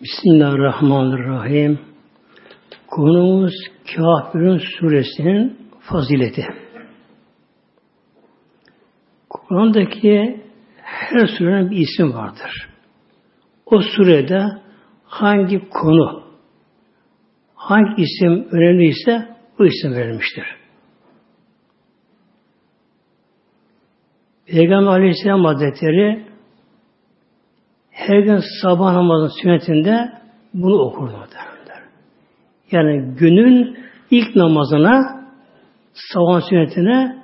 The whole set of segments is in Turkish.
Bismillahirrahmanirrahim. Konumuz Kafirun suresinin fazileti. Kur'an'daki her surenin bir isim vardır. O surede hangi konu, hangi isim önemliyse o isim verilmiştir. Peygamber Aleyhisselam Hazretleri her gün sabah namazının sünnetinde bunu okurdu derler. Yani günün ilk namazına sabah sünnetine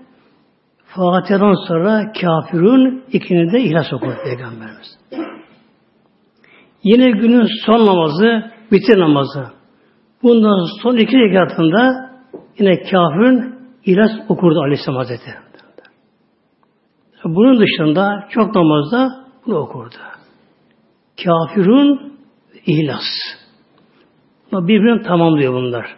Fatiha'dan sonra kafirun ikini de ihlas okur Peygamberimiz. Yine günün son namazı bitir namazı. Bundan son iki rekatında yine kafirun ihlas okurdu Aleyhisselam Hazretleri. Bunun dışında çok namazda bunu okurdu. Kafirun ihlas. Birbirini tamamlıyor bunlar.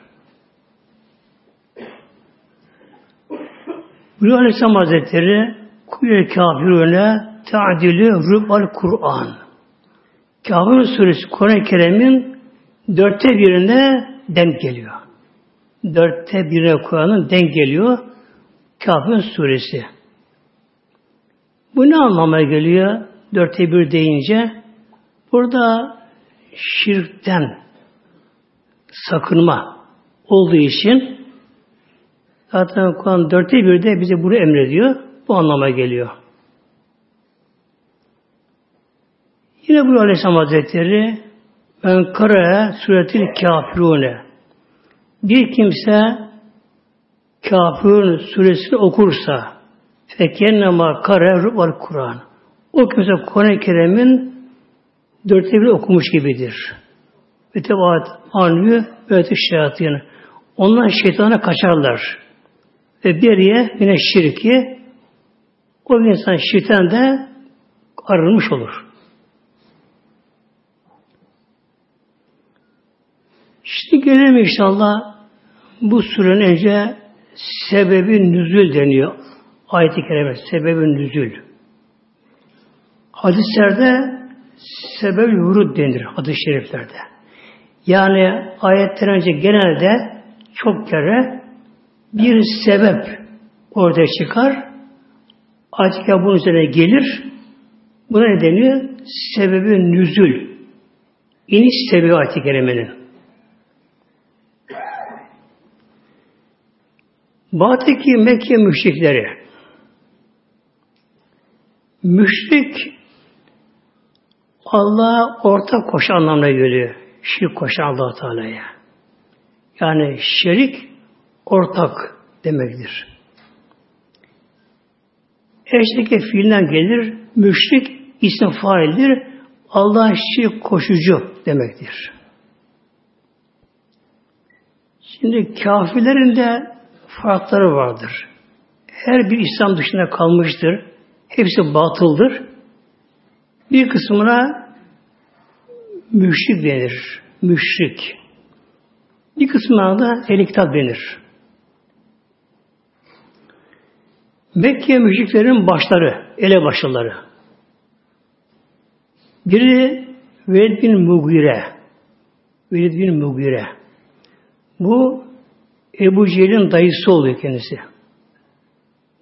Buyuruyor Aleyhisselam Hazretleri Kulye kafirune ta'dilü rübal Kur'an. Kafir suresi Kur'an-ı Kerim'in dörtte birine denk geliyor. Dörtte birine Kur'an'ın denk geliyor. Kafir suresi. Bu ne anlama geliyor? Dörtte bir deyince burada şirkten sakınma olduğu için zaten Kur'an dörtte bir de bize bunu emrediyor. Bu anlama geliyor. Yine bu Aleyhisselam Hazretleri ben karaya suretil kafirune bir kimse kafirun suresini okursa fekennema kare rubal Kur'an o kimse Kur'an-ı Kerim'in dörtte bir okumuş gibidir. Ve tebaat anlıyor ve şeyatını. Onlar şeytana kaçarlar. Ve yere yine şirki o insan şirkten de arınmış olur. Şimdi gelelim inşallah bu surenin önce sebebi nüzül deniyor. Ayet-i kerime sebebi nüzül. Hadislerde sebep vurud denir hadis-i şeriflerde. Yani ayetten önce genelde çok kere bir sebep ortaya çıkar. Ayet bunun üzerine gelir. Buna ne deniyor? Sebebi nüzül. İniş sebebi ayet-i kerimenin. Batı'daki Mekke müşrikleri müşrik Allah'a ortak koşan anlamına geliyor. Şirk koşan allah Teala'ya. Yani şerik ortak demektir. Eşlik fiilinden gelir. Müşrik isim faildir. Allah şirk koşucu demektir. Şimdi kafirlerin de farkları vardır. Her bir İslam dışında kalmıştır. Hepsi batıldır. Bir kısmına müşrik denir. Müşrik. Bir kısmına da el denir. Mekke müşriklerin başları, ele başları. Biri Velid bin Mugire. Velid bin Mugire. Bu Ebu Cehil'in dayısı oluyor kendisi.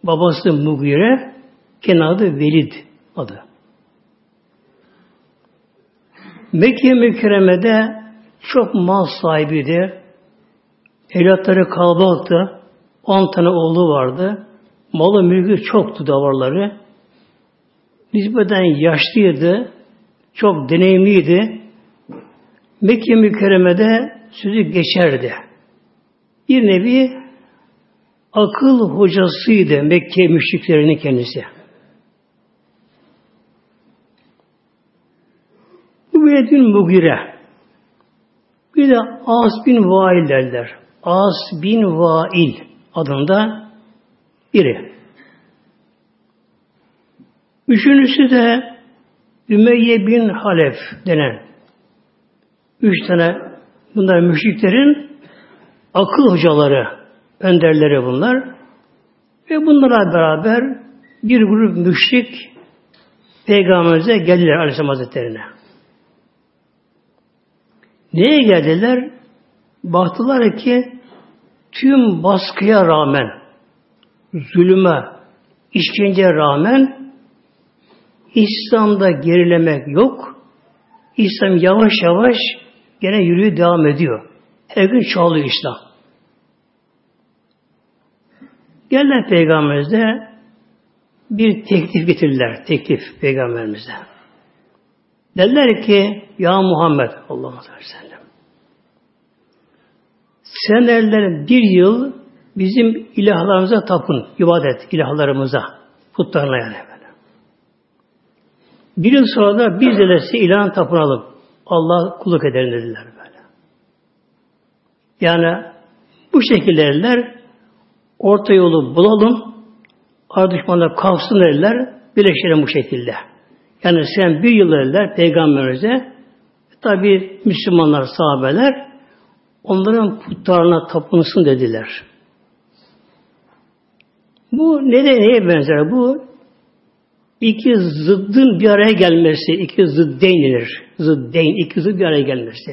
Babası Mugire, kendi Velid adı. Mekke mükerremede çok mal sahibiydi. Evlatları kalabalıktı. On tane oğlu vardı. Malı mülkü çoktu davarları. Nispeten yaşlıydı. Çok deneyimliydi. Mekke mükerremede sözü geçerdi. Bir nevi akıl hocasıydı Mekke müşriklerinin kendisi. Übeyt bin Mugire. Bir de As bin Vail derler. As bin Vail adında biri. Üçüncüsü de Ümeyye bin Halef denen üç tane bunlar müşriklerin akıl hocaları, önderleri bunlar. Ve bunlarla beraber bir grup müşrik Peygamberimize geldiler Aleyhisselam Hazretleri'ne. Neye geldiler? Baktılar ki tüm baskıya rağmen, zulüme, işkenceye rağmen İslam'da gerilemek yok. İslam yavaş yavaş gene yürüyü devam ediyor. Her gün çoğalıyor İslam. Geldiler Peygamberimize bir teklif getirdiler. Teklif Peygamberimize. Dediler ki Ya Muhammed Allah aleyhi ve sellem sen derler bir yıl bizim ilahlarımıza tapın, ibadet ilahlarımıza, putlarına yani böyle. Bir yıl sonra da biz de size ilahın tapınalım. Allah kulluk eder dediler böyle. Yani bu şekillerler orta yolu bulalım, ar düşmanlar kalksın derler, birleşelim bu şekilde. Yani sen bir yıl derler peygamberimize, tabi Müslümanlar, sahabeler, onların putlarına tapınsın dediler. Bu ne de neye benzer? Bu iki zıddın bir araya gelmesi, iki zıddeyn denir. Zıddeyn, iki zıd bir araya gelmesi.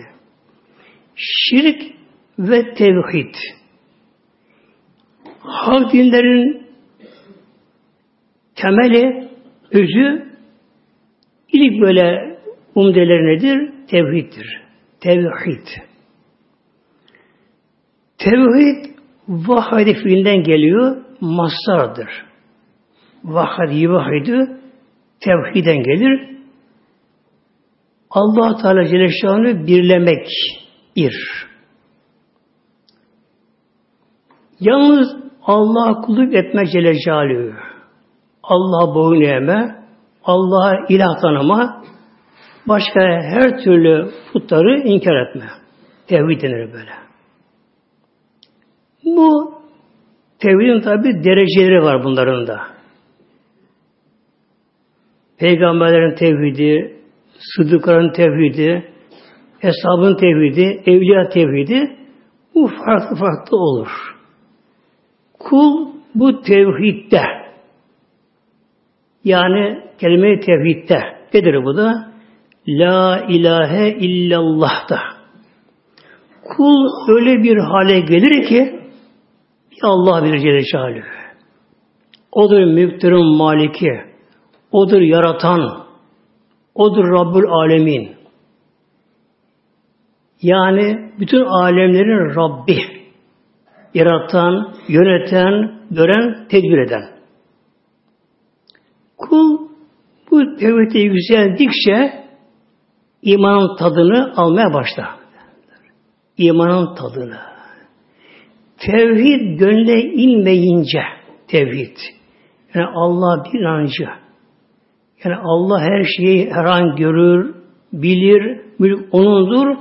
Şirk ve tevhid. Halk dinlerin temeli, özü, ilk böyle umdeleri nedir? Tevhiddir. Tevhid. Tevhid vahide fiilinden geliyor, mastardır. Vahad yivahidü tevhiden gelir. Allah Teala Celle birlemek bir. Yalnız Allah'a kulluk etme Celle. Allah'a boyun eğme, Allah'a ilah tanıma, başka her türlü putları inkar etme. Tevhid denir böyle. Bu tevhidin tabi dereceleri var bunların da. Peygamberlerin tevhidi, sıddıkların tevhidi, hesabın tevhidi, evliya tevhidi bu farklı farklı olur. Kul bu tevhidde yani kelime-i tevhidde nedir bu da? La ilahe illallah da. Kul öyle bir hale gelir ki Allah bilir Celle Celaluhu. Odur mülktürün maliki. Odur yaratan. Odur Rabbül Alemin. Yani bütün alemlerin Rabbi. Yaratan, yöneten, gören, tedbir eden. Kul bu tevhide yükseldikçe imanın tadını almaya başlar. İmanın tadını. Tevhid gönle inmeyince tevhid. Yani Allah bir inancı. Yani Allah her şeyi her an görür, bilir, mülk O'nundur.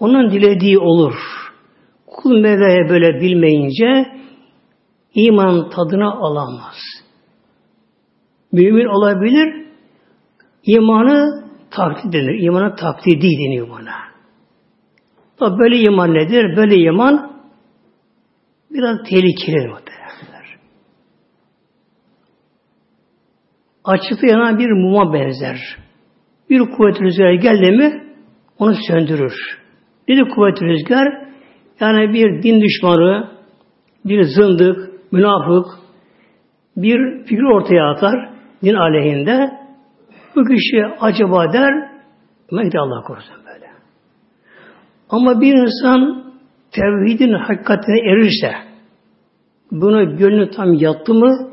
Onun dilediği olur. Kul Mevla'ya böyle bilmeyince iman tadına alamaz. Mümin olabilir, imanı taklit denir. İmanı taklidi deniyor buna. Tabi böyle iman nedir? Böyle iman biraz tehlikeli muhtemelenler. Açıkta yanan bir muma benzer. Bir kuvvet rüzgarı geldi mi onu söndürür. Nedir kuvvet rüzgar? Yani bir din düşmanı, bir zındık, münafık, bir fikir ortaya atar din aleyhinde. Bu kişi acaba der, de Allah korusun böyle. Ama bir insan tevhidin hakikatine erirse, buna gönlü tam yattı mı,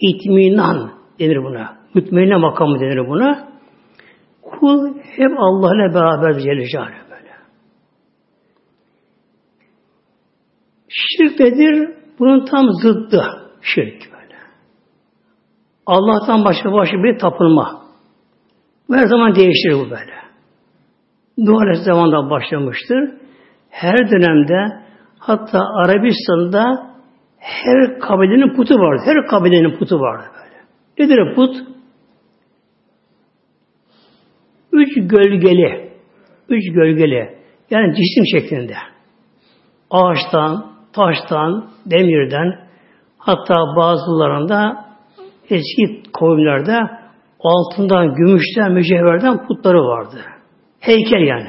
itminan denir buna. Mütmeine makamı denir buna. Kul hep Allah ile beraber Celle böyle. Şirk nedir? Bunun tam zıddı şirk böyle. Allah'tan başka başka bir tapınma. Her zaman değişir bu böyle. Nuh Aleyhisselam'da başlamıştır her dönemde hatta Arabistan'da her kabilenin putu vardı. Her kabilenin putu vardı böyle. Nedir put? Üç gölgeli. Üç gölgeli. Yani cisim şeklinde. Ağaçtan, taştan, demirden hatta bazılarında eski kavimlerde altından, gümüşten, mücevherden putları vardı. Heykel yani.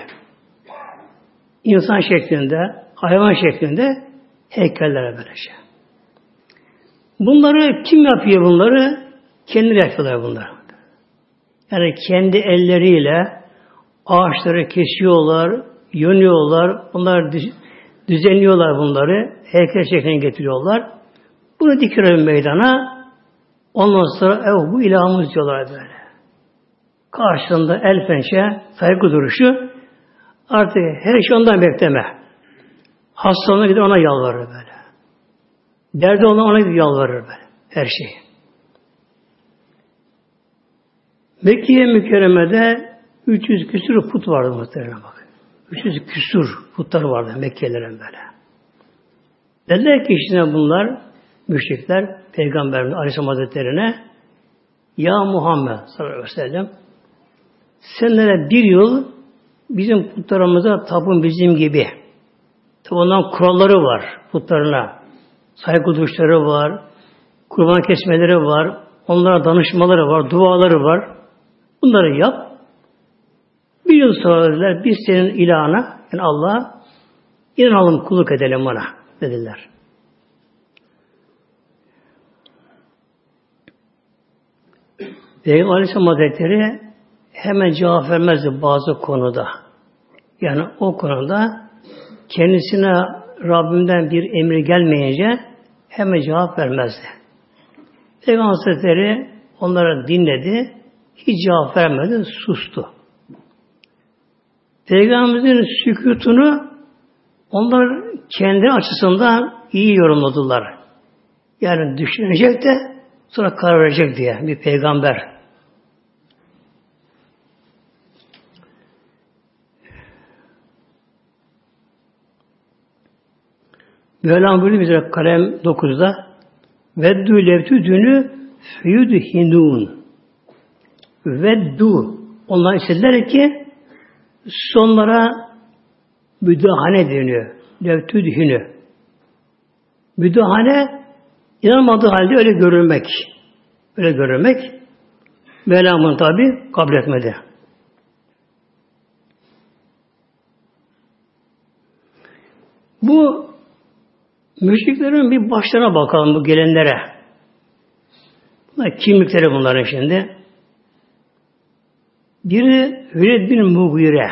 insan şeklinde, hayvan şeklinde heykellere böyle şey. Bunları kim yapıyor bunları? Kendileri yapıyorlar bunları. Yani kendi elleriyle ağaçları kesiyorlar, yönüyorlar, bunlar düzenliyorlar bunları, heykel şekline getiriyorlar. Bunu dikiyorlar meydana. Ondan sonra ev bu ilahımız diyorlar böyle. Karşısında el pençe, saygı duruşu artık her şey ondan bekleme. Hastalığına gider ona yalvarır böyle. Derdi olan ona gider yalvarır böyle. Her şey. Mekke'ye mükerremede 300 küsur put vardı muhtemelen bak. 300 küsur putlar vardı Mekkelilerin böyle. Dediler ki işte bunlar müşrikler Peygamberimiz Aleyhisselam Hazretleri'ne Ya Muhammed sallallahu aleyhi ve sellem senlere bir yıl bizim putlarımıza tapın bizim gibi. Tabi ondan kuralları var putlarına. Saygı duruşları var. Kurban kesmeleri var. Onlara danışmaları var. Duaları var. Bunları yap. Bir yıl sonra dediler biz senin ilahına yani Allah'a inanalım kulluk edelim bana dediler. Peygamber Aleyhisselam Hazretleri hemen cevap vermezdi bazı konuda. Yani o konuda kendisine Rabbimden bir emir gelmeyince hemen cevap vermezdi. Peygamber Hazretleri onlara dinledi, hiç cevap vermedi, sustu. Peygamberimizin sükutunu onlar kendi açısından iyi yorumladılar. Yani düşünecek de sonra karar verecek diye bir peygamber. Mevlam buyuruyor bize kalem 9'da Veddu levtü dünü füyüdü hindun. Veddu. Onlar istediler ki sonlara müdahale deniyor. Levtü dünü. Müdahale inanmadığı halde öyle görülmek. Öyle görülmek. Mevlam'ın tabi kabul etmedi. Bu Müşriklerin bir başlarına bakalım bu gelenlere. Bunlar kimlikleri bunların şimdi. Biri Hüled bin Mugire.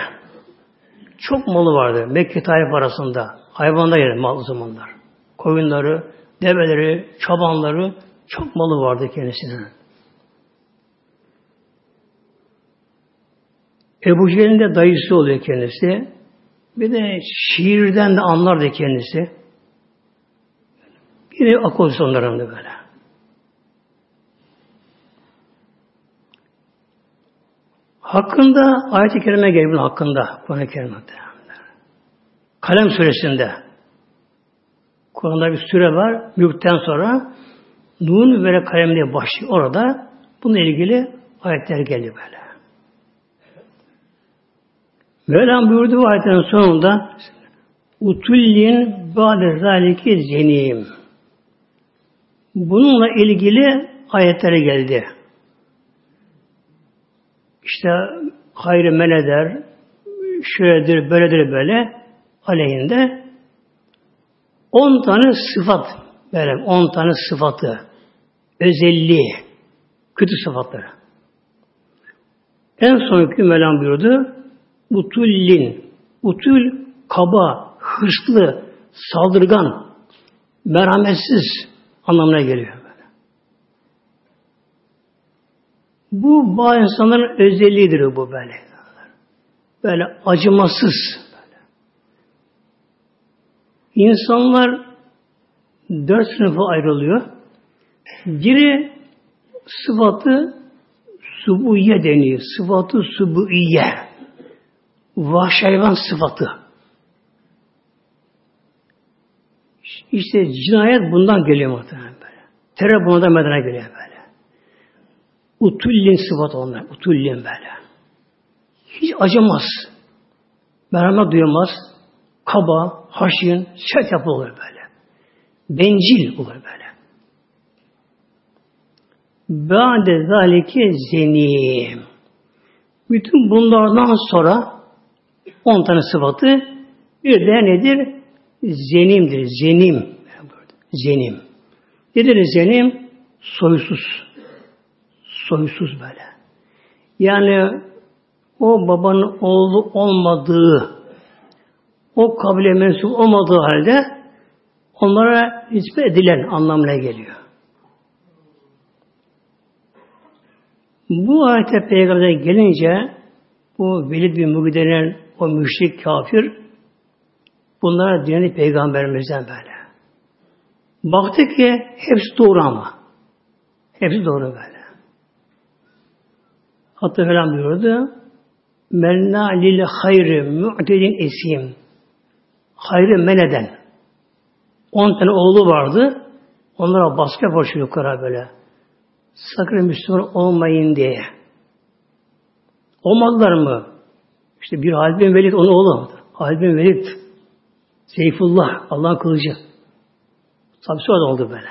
Çok malı vardı Mekke tarif arasında. Hayvanda yer mal zamanlar. Koyunları, develeri, çabanları çok malı vardı kendisinin. Ebu Cehil'in de dayısı oluyor kendisi. Bir de şiirden de anlardı kendisi. Yine akıl sonlarında böyle. Hakkında ayet-i kerime geliyor hakkında Kur'an-ı Kerim'de. Kalem suresinde Kur'an'da bir süre var. Mülkten sonra Nun ve kalem diye başlıyor. Orada bununla ilgili ayetler geliyor böyle. Mevlam buyurdu bu ayetlerin sonunda Utullin ba'de zalike zenim. Bununla ilgili ayetleri geldi. İşte hayrı men eder, şöyledir, böyledir böyle aleyhinde on tane sıfat böyle on tane sıfatı özelliği kötü sıfatları. En son hüküm Mevlam buyurdu utullin utul kaba, hırslı, saldırgan, merhametsiz, anlamına geliyor. Bu bazı insanların özelliğidir bu böyle. Böyle acımasız. Böyle. İnsanlar dört sınıfa ayrılıyor. Biri sıfatı subuye deniyor. Sıfatı subuiye. Vahşi hayvan sıfatı. İşte cinayet bundan geliyor muhtemelen böyle. Terör bundan medene geliyor böyle. Utullin sıfat onlar. Utullin böyle. Hiç acımaz. Merhamet duyamaz. Kaba, haşin, sert yapı olur böyle. Bencil olur böyle. Ba'de zalike zenim. Bütün bunlardan sonra on tane sıfatı Bir de nedir? Zenimdir. Zenim. Zenim. Nedir zenim? Soysuz. Soysuz böyle. Yani o babanın oğlu olmadığı, o kabile mensup olmadığı halde onlara nispet edilen anlamına geliyor. Bu ayette peygamber gelince bu Velid bin Mugide'nin o müşrik kafir bunlara dinledi peygamberimizden böyle. Baktı ki hepsi doğru ama. Hepsi doğru böyle. Hatta falan buyurdu. Menna lil hayri mu'tedin esim. Hayrı men. On tane oğlu vardı. Onlara baskı yapar yukarı böyle. Sakın Müslüman olmayın diye. Olmadılar mı? İşte bir Halid bin Velid onun oğlu. Halid bin Velid. Seyfullah. Allah'ın kılıcı. Tabi sonra oldu böyle.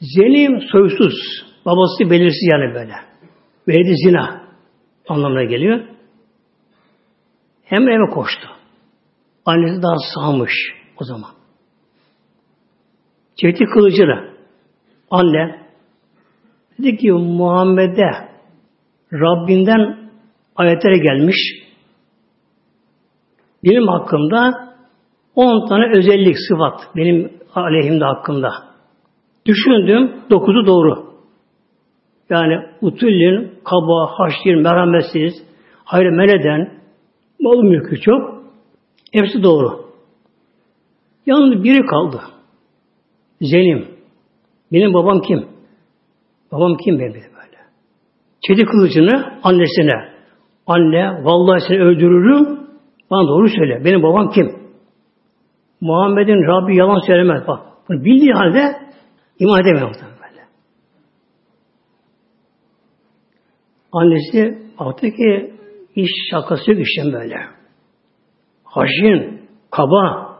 Zenim soysuz. Babası belirsiz yani böyle. Velid zina anlamına geliyor. Hem eve koştu. Annesi daha sağmış o zaman. Çekti kılıcını. Anne dedi ki Muhammed'e Rabbinden ayetlere gelmiş. Benim hakkımda on tane özellik, sıfat benim aleyhimde hakkımda. Düşündüm, dokuzu doğru. Yani utullin, kaba, haşir, merhametsiz, hayır meleden, mal mülkü çok. Hepsi doğru. Yalnız biri kaldı. Zelim. Benim babam kim? Babam kim benim böyle. Çedi kılıcını annesine. Anne vallahi seni öldürürüm. Bana doğru söyle. Benim babam kim? Muhammed'in Rabbi yalan söylemez. Bak. Bunu bildiği halde iman edemiyor böyle. Annesi baktı ki iş şakası yok işten böyle. Haşin, kaba.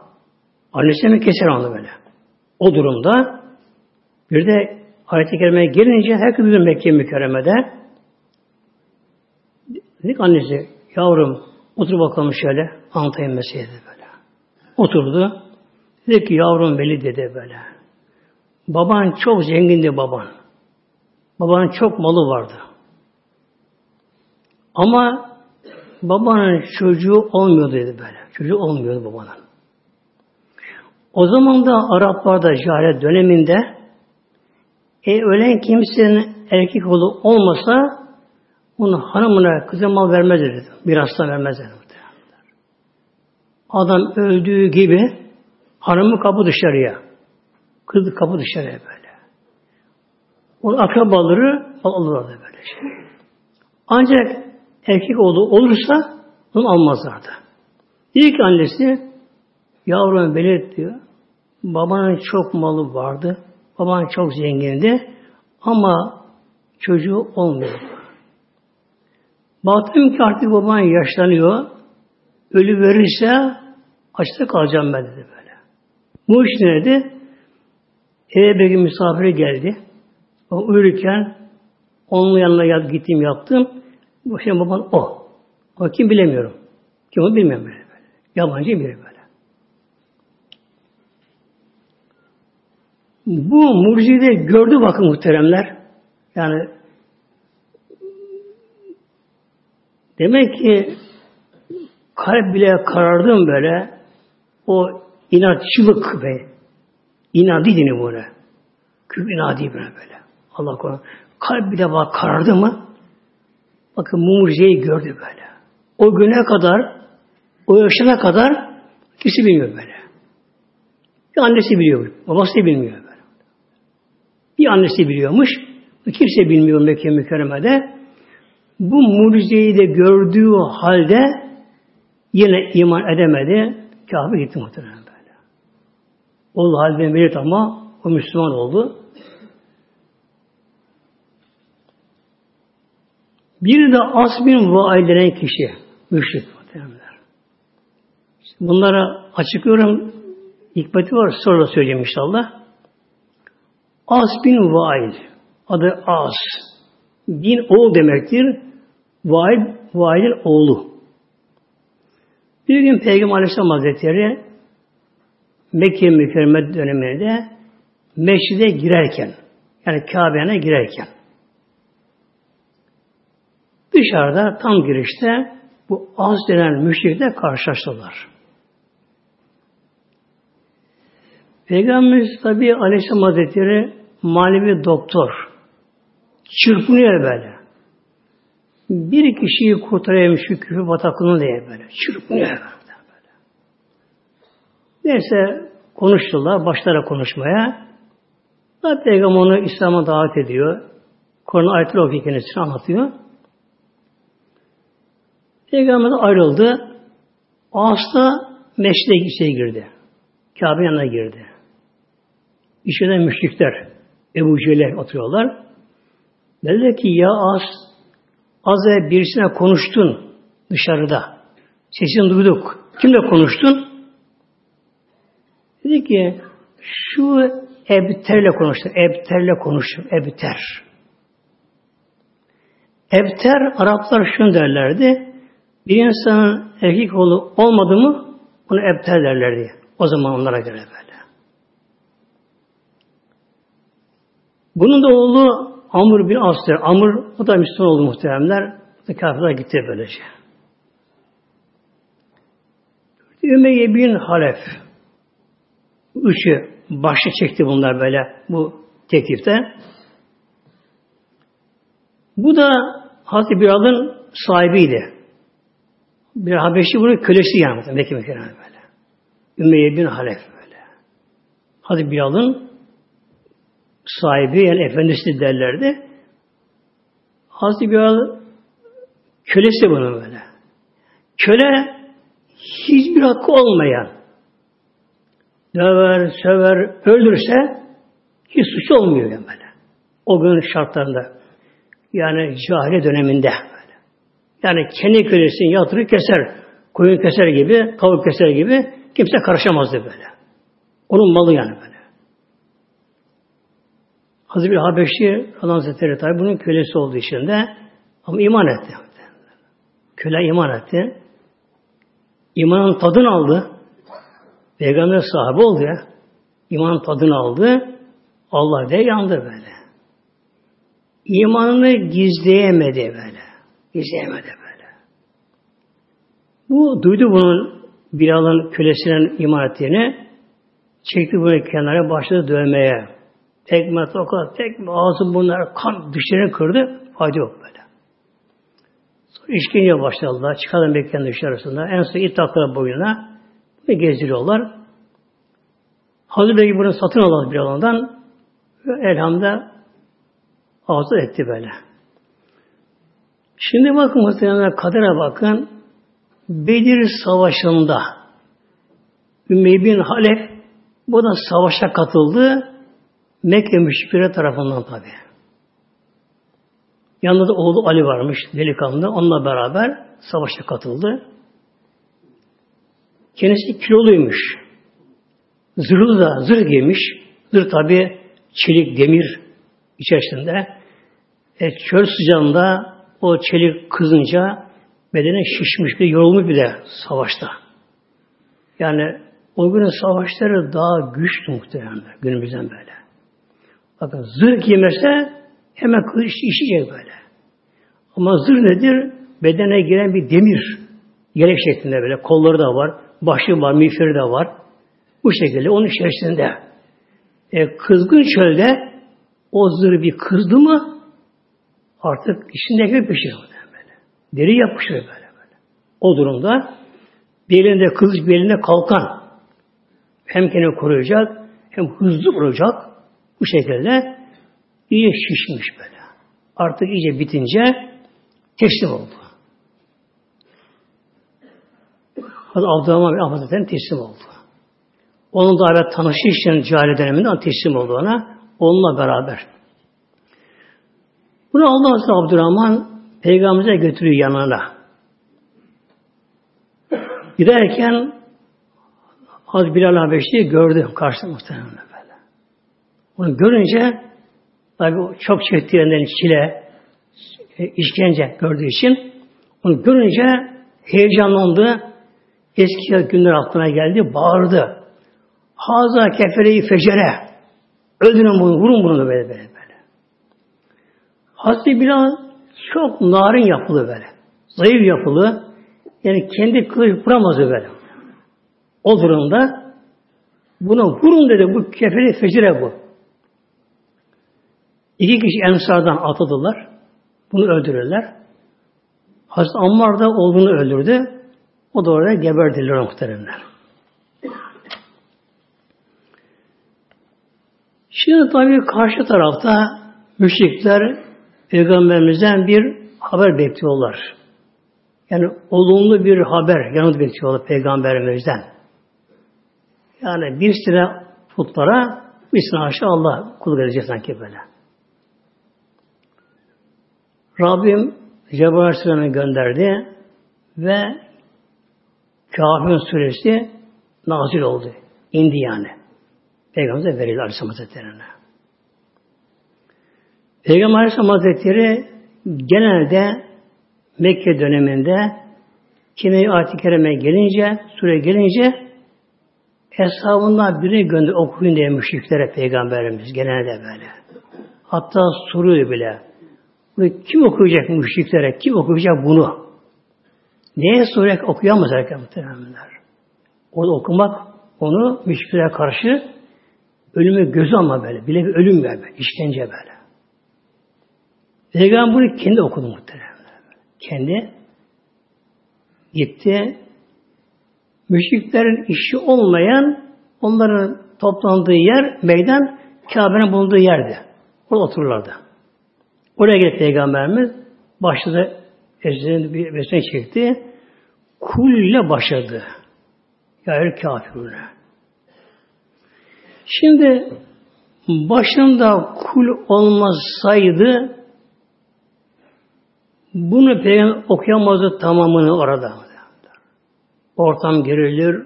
Annesi mi keser onu böyle. O durumda bir de ayet-i kerimeye gelince herkes bilir Mekke mükerremede. Dedik annesi, yavrum otur bakalım şöyle, anlatayım meseleyi böyle. Oturdu. Dedi ki yavrum Veli dedi böyle. Baban çok zengindi baban. Babanın çok malı vardı. Ama babanın çocuğu olmuyordu dedi böyle. Çocuğu olmuyordu babanın. O zaman da Araplarda cahil döneminde e, ölen kimsenin erkek oğlu olmasa onu hanımına kıza mal vermez dedi. Mirastan vermez dedi. Adam öldüğü gibi hanımı kapı dışarıya. Kız kapı dışarıya böyle. Onun akrabaları alırlardı böyle şey. Ancak erkek oğlu olursa onu almazlardı. İlk annesi yavrum belet diyor. Babanın çok malı vardı. Baban çok zengindi ama çocuğu olmuyor. Baktım ki artık baban yaşlanıyor. Ölü verirse açta kalacağım ben dedi böyle. Bu iş nerede? Eve bir misafiri geldi. O uyurken onun yanına gittim yaptım. Bu şey baban o. O kim bilemiyorum. Kim o bilmiyorum böyle. böyle. Yabancı biri böyle. Bu mucizeyi gördü bakın muhteremler. Yani demek ki kalp bile karardım böyle o inatçılık ve inadi dini böyle. Küp inadi böyle böyle. Allah korusun. Kalp bile bak karardı mı bakın bu mucizeyi gördü böyle. O güne kadar o yaşına kadar kimse bilmiyor böyle. Bir annesi biliyor, babası bilmiyor. Bir annesi biliyormuş. Kimse bilmiyor Mekke mükerremede. Bu mucizeyi de gördüğü halde yine iman edemedi. Kabe gitti muhtemelen böyle. O halde merit ama o Müslüman oldu. Bir de Asbin Vail denen kişi. Müşrik muhtemelenler. Bunlara açıklıyorum. Hikmeti var. Sonra da söyleyeyim inşallah. As bin Vail. Adı As. Bin oğul demektir. Vail, Vail'in oğlu. Bir gün Peygamber Aleyhisselam Hazretleri Mekke mükerreme döneminde meşride girerken yani Kabe'ye girerken dışarıda tam girişte bu az denen müşrikle karşılaştılar. Peygamberimiz tabi Aleyhisselam Hazretleri manevi doktor. Çırpınıyor böyle. Bir kişiyi kurtarayım şu küfür bataklığını diye böyle. Çırpınıyor böyle. Neyse konuştular, başlara konuşmaya. Da Peygamber onu İslam'a davet ediyor. Kur'an ayetleri okuyor kendisine anlatıyor. Peygamber ayrıldı. Asla meşride içeri girdi. Kabe yanına girdi. İçeriden müşrikler, Ebu Cehil'e oturuyorlar. Dediler ki ya Az, az birisine konuştun dışarıda. Sesini duyduk. Kimle konuştun? Dedi ki şu Ebter'le konuştu. Ebter'le konuştu. Ebter. Ebter Araplar şunu derlerdi. Bir insanın erkek oğlu olmadı mı bunu ebter derlerdi. O zaman onlara göre böyle. Bunun da oğlu Amr bin As'tır. Amr o da Müslüman oldu muhteremler. Kafirler gitti böylece. Ümeyye bin Halef. Üçü başı çekti bunlar böyle bu teklifte. Bu da Hazreti Bilal'ın sahibiydi. Bir Habeşi bunun kölesi yani. Mekke Mekke'ne böyle. Ümeyye bin Halef böyle. Hazreti Bilal'ın sahibi yani efendisi derlerdi. Hazreti Bilal kölesi bunu böyle. Köle hiçbir hakkı olmayan döver, söver, öldürse hiç suç olmuyor yani böyle. O gün şartlarında. Yani cahiliye döneminde böyle. Yani kendi kölesini yatırır keser. Koyun keser gibi, tavuk keser gibi kimse karışamazdı böyle. Onun malı yani böyle. Hazreti bir Habeşi Allah Hazretleri tabi bunun kölesi olduğu için de ama iman etti. Köle iman etti. İmanın tadını aldı. Peygamber sahibi oldu ya. İmanın tadını aldı. Allah diye yandı böyle. İmanını gizleyemedi böyle. Gizleyemedi böyle. Bu duydu bunun Bilal'ın kölesinin iman ettiğini çekti bunu kenara başladı dövmeye. Tekme, tokat, tekme, ağzı bunlar kan dişlerini kırdı. Fayda yok böyle. Sonra işkenceye başladılar. Çıkardı Mekke'nin dışarısında. En son it boyuna ve gezdiriyorlar. Hazır Bey bunu satın aldı bir alandan ve elhamda ağzı etti böyle. Şimdi bakın muhtemelen kadere bakın. Bedir Savaşı'nda Ümeyye bin Halef bu da savaşa katıldı. Mekke müşrikleri tarafından tabi. Yanında da oğlu Ali varmış delikanlı. Onunla beraber savaşa katıldı. Kendisi kiloluymuş. Zırhlı da zırh giymiş. Zırh tabi çelik demir içerisinde. E, çöl sıcağında o çelik kızınca bedeni şişmiş bir yorulmuş bir de savaşta. Yani o günün savaşları daha güçlü muhtemelen günümüzden böyle. Bakın zırh giymese hemen kılıç işleyecek böyle. Ama zırh nedir? Bedene giren bir demir. Yelek şeklinde böyle. Kolları da var. Başı var. Miğferi de var. Bu şekilde onun içerisinde. E, kızgın çölde o zırh bir kızdı mı artık içindeki pişiyor böyle. Deri yapışıyor böyle böyle. O durumda bir elinde kılıç bir kalkan hem kendini koruyacak hem hızlı vuracak bu şekilde iyice şişmiş böyle. Artık iyice bitince teslim oldu. Abdurrahman bin Hazretleri'nin teslim oldu. Onun da evet tanışı için cahil döneminde teslim oldu ona. Onunla beraber. Bunu Allah Hazreti Abdurrahman Peygamber'e götürüyor yanına. Giderken Hazreti Bilal Habeşi'yi gördü karşısında muhtemelen Onu görünce tabi çok çektiğinden çile, e, işkence gördüğü için onu görünce heyecanlandı. Eski günler aklına geldi, bağırdı. Haza kefereyi fecere. Öldürün bunu, vurun bunu böyle böyle böyle. Hazreti Bilal çok narin yapılı böyle. Zayıf yapılı. Yani kendi kılıç vuramazdı böyle. O durumda buna vurun dedi. Bu keferi fecire bu. İki kişi Ensar'dan atıldılar. Bunu öldürürler. Hazreti Ammar da oğlunu öldürdü. O da orada geberdiler muhteremler. Şimdi tabii karşı tarafta müşrikler Peygamberimizden bir haber bekliyorlar. Yani olumlu bir haber yanıt bekliyorlar Peygamberimizden. Yani bir sıra putlara bir sıra aşağı Allah kul verecek sanki böyle. Rabbim Cebrail Aleyhisselam'ı gönderdi ve Kafirun suresi nazil oldu. İndi yani. Peygamber'e verildi Aleyhisselam Hazretleri'ne. Peygamber Aleyhisselam Hazretleri genelde Mekke döneminde kime ayet-i kerime gelince, sure gelince hesabından biri gönder okuyun diye müşriklere peygamberimiz genelde böyle. Hatta soruyor bile. Bunu kim okuyacak müşriklere? Kim okuyacak bunu? Neye sorarak okuyamaz erken muhtemelenler. Orada okumak onu müşriklere karşı ölüme gözü ama böyle. Bile bir ölüm böyle. işkence böyle. Peygamber bunu kendi okudu muhtemelen. Kendi gitti. Müşriklerin işi olmayan onların toplandığı yer meydan Kabe'nin bulunduğu yerdi. Orada otururlardı. Oraya gelip Peygamberimiz başladı Ecze'nin bir besmele çekti. Kul ile başladı. Ya el. Şimdi başında kul olmasaydı bunu peygamber okuyamazdı tamamını orada. Ortam gerilir,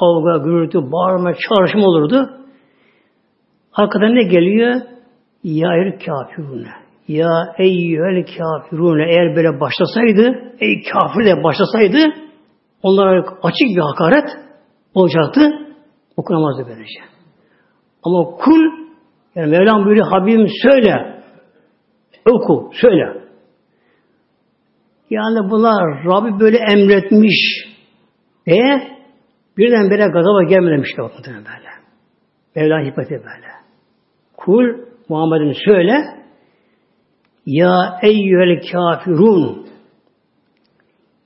kavga, gürültü, bağırma, çağrışma olurdu. Arkadan ne geliyor? Ya el kafirune. Ya eyyühel kafirune eğer böyle başlasaydı, ey kafir de başlasaydı onlara açık bir hakaret olacaktı. Okunamazdı böylece. Ama kul yani Mevlam böyle Habibim söyle oku, söyle. Yani bunlar Rabbi böyle emretmiş diye birden böyle gazaba gelmemişler bakın böyle. Mevla hikmeti böyle. Kul Muhammed'in söyle ya eyyühel kafirun.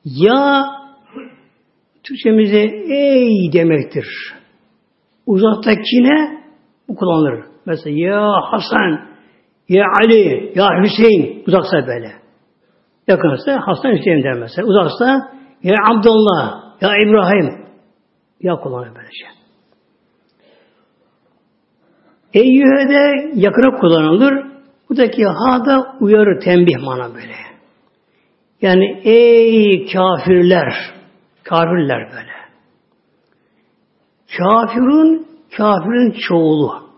Ya Türkçemize ey demektir. Uzaktakine bu kullanılır. Mesela ya Hasan, ya Ali, ya Hüseyin uzaksa böyle. Yakınsa Hasan Hüseyin der mesela. Uzaksa ya Abdullah, ya İbrahim. Ya kullanır böyle şey. Eyyühe de yakına kullanılır. Buradaki ha da uyarı, tembih mana böyle. Yani ey kafirler, kafirler böyle. Kafirun, kafirin çoğulu.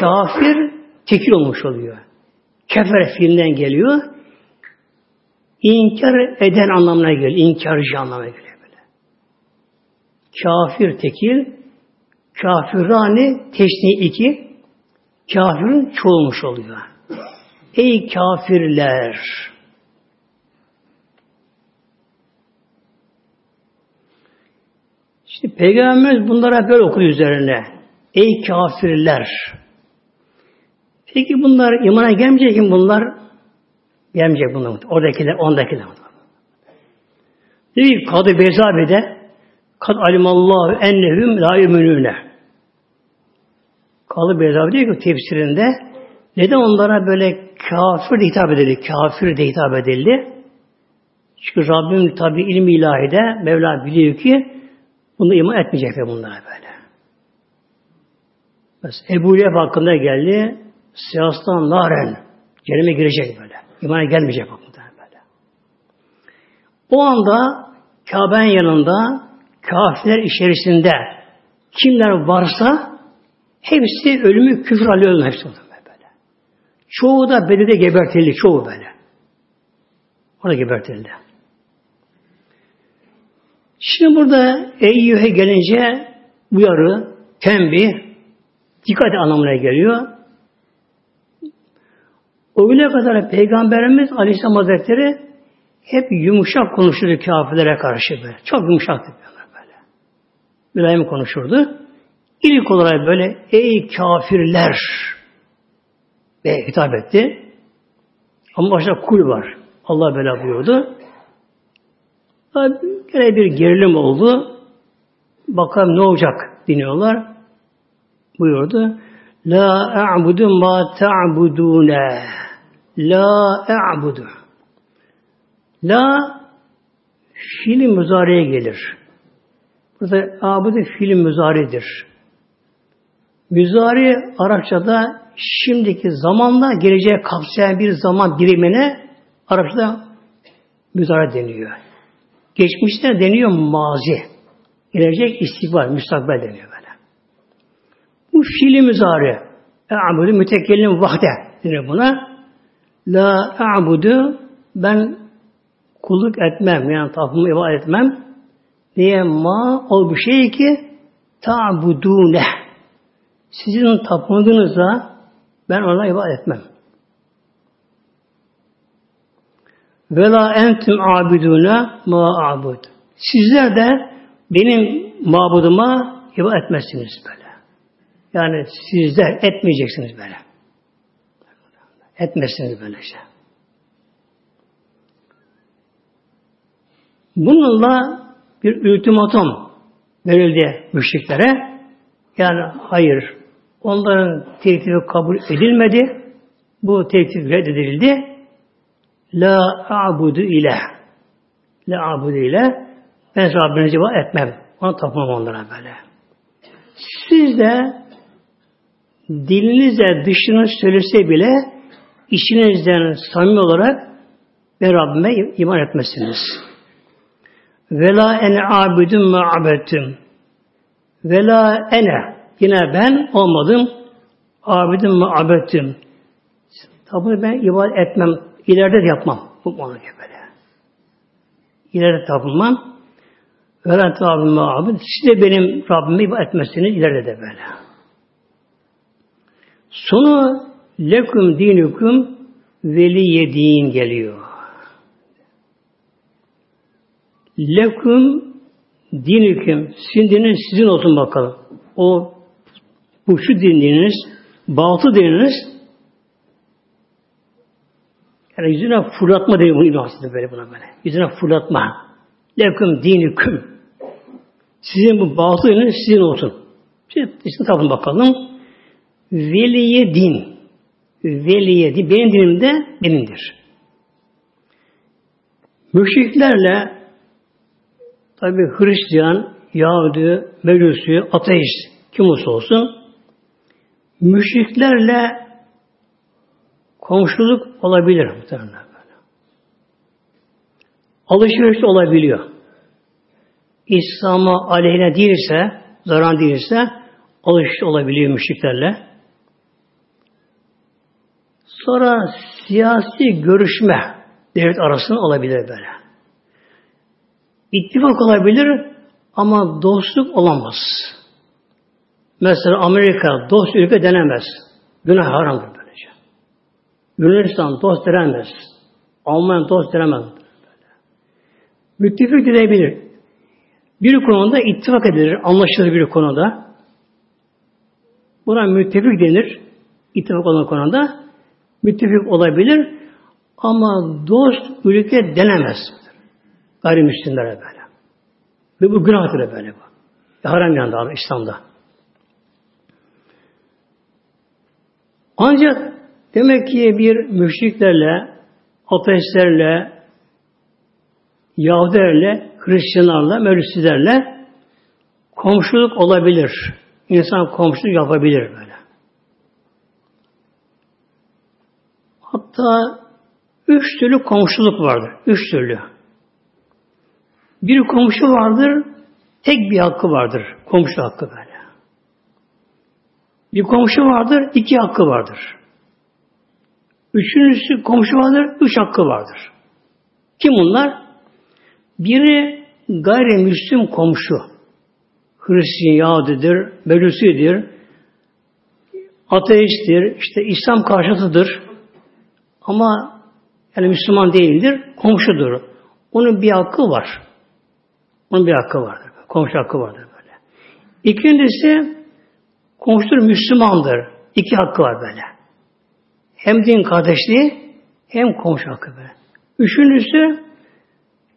Kafir tekil olmuş oluyor. Kefer fiilinden geliyor. İnkar eden anlamına geliyor. İnkarcı anlamına geliyor böyle. Kafir tekil, kafirani teşni iki, kafirin çoğulmuş oluyor. Ey kafirler! İşte Peygamberimiz bunlara böyle okuyor üzerine. Ey kafirler! Peki bunlar imana gelmeyecek mi bunlar? Gelmeyecek bunlar. Oradakiler, ondakiler. Diyor ki Kadı Bezabe'de Kad alimallahu ennehum la yuminune. Kalı Beyzavi diyor ki tefsirinde neden onlara böyle kafir de hitap edildi? Kafir de hitap edildi. Çünkü Rabbim tabi ilmi ilahide Mevla biliyor ki bunu iman etmeyecekler bunlara böyle. Mesela Ebu Leheb hakkında geldi. Siyastan naren. Cehenneme girecek böyle. İmana gelmeyecek hakkında böyle. O anda Kabe'nin yanında kafirler içerisinde kimler varsa Hepsi ölümü küfür halde öldü hepsi böyle. Çoğu da bedede gebertildi. Çoğu böyle. Orada gebertildi. Şimdi burada eyyühe gelince uyarı, tembih, dikkat anlamına geliyor. O güne kadar Peygamberimiz Aleyhisselam Hazretleri hep yumuşak konuşurdu kafirlere karşı böyle. Çok yumuşaktı böyle. Mülayim konuşurdu. İlk olarak böyle ey kafirler ve hitap etti. Ama başta kul var. Allah böyle buyurdu. Gene bir gerilim oldu. Bakalım ne olacak deniyorlar. Buyurdu. La a'budu ma ta'budune. La a'budu. La fiil müzareye gelir. Burada abudu fiil müzaridir. Müzari Arapçada şimdiki zamanla geleceğe kapsayan bir zaman dilimine Arapçada müzari deniyor. Geçmişte deniyor mazi. Gelecek istikbal, müstakbel deniyor böyle. Bu fiili müzari. E'abudu mütekellim vahde denir buna. La a'budu ben kulluk etmem. Yani tapımı ibadet etmem. Diye ma o bir şey ki ta'budune. Sizin tapındığınızda ben ona ibadet etmem. Ve la entum abidune ma abud. Sizler de benim mabuduma ibadet etmezsiniz böyle. Yani sizler etmeyeceksiniz böyle. Etmezsiniz böyle şey. Bununla bir ultimatum verildi müşriklere. Yani hayır, onların teklifi kabul edilmedi. Bu teklif reddedildi. La abudu ile. La abudu ile. Ben Rabbine cevap etmem. Ona tapmam onlara böyle. Siz de dilinizle dışını söylese bile işinizden samimi olarak ben Rabbime iman etmezsiniz. Vela ene abidüm ve abettüm. Vela ene yine ben olmadım abidüm ve abettüm. Tabi ben ibadet etmem. İleride de yapmam. Bu ona böyle. İleride tapınmam. Vela tabim ve abid. Siz de benim Rabbime ibadet etmezsiniz. ileride de böyle. Sonu lekum dinukum veliye din geliyor. Lekum dinüküm sizin dininiz sizin olsun bakalım. O bu şu dininiz, batı dininiz yani yüzüne fırlatma diyor bunu aslında böyle buna böyle. Yüzüne fırlatma. Lekum dinüküm. Sizin bu batı dininiz sizin olsun. Şimdi işte tapın bakalım. Veliye din. Veliye din. Benim dinim de benimdir. Müşriklerle Tabi Hristiyan, Yahudi, Mecusi, ateist kim olsa olsun müşriklerle komşuluk olabilir muhtemelen böyle. Alışveriş olabiliyor. İslam'a aleyhine değilse, zarar değilse alışveriş olabiliyor müşriklerle. Sonra siyasi görüşme devlet arasında olabilir böyle. İttifak olabilir ama dostluk olamaz. Mesela Amerika dost ülke denemez. Günah haramdır böylece. Yunanistan dost denemez. Almanya dost denemez. Müttefik dileyebilir. Bir konuda ittifak edilir, anlaşılır bir konuda. Buna müttefik denir. İttifak olan konuda müttefik olabilir ama dost ülke denemez. Gayrimüslimlere böyle. Ve bu günahtır böyle bu. Haram yanında İslam'da. Ancak demek ki bir müşriklerle, ateistlerle, Yahudilerle, Hristiyanlarla, Mevlüsizlerle komşuluk olabilir. İnsan komşuluk yapabilir böyle. Hatta üç türlü komşuluk vardır. Üç türlü. Bir komşu vardır, tek bir hakkı vardır. Komşu hakkı böyle. Bir komşu vardır, iki hakkı vardır. Üçüncüsü komşu vardır, üç hakkı vardır. Kim bunlar? Biri gayrimüslim komşu. Hristiyan, Yahudidir, Mecusidir, ateisttir, işte İslam karşıtıdır. Ama yani Müslüman değildir, komşudur. Onun bir hakkı var. Onun bir hakkı vardır. Komşu hakkı vardır böyle. İkincisi komşudur Müslümandır. İki hakkı var böyle. Hem din kardeşliği hem komşu hakkı böyle. Üçüncüsü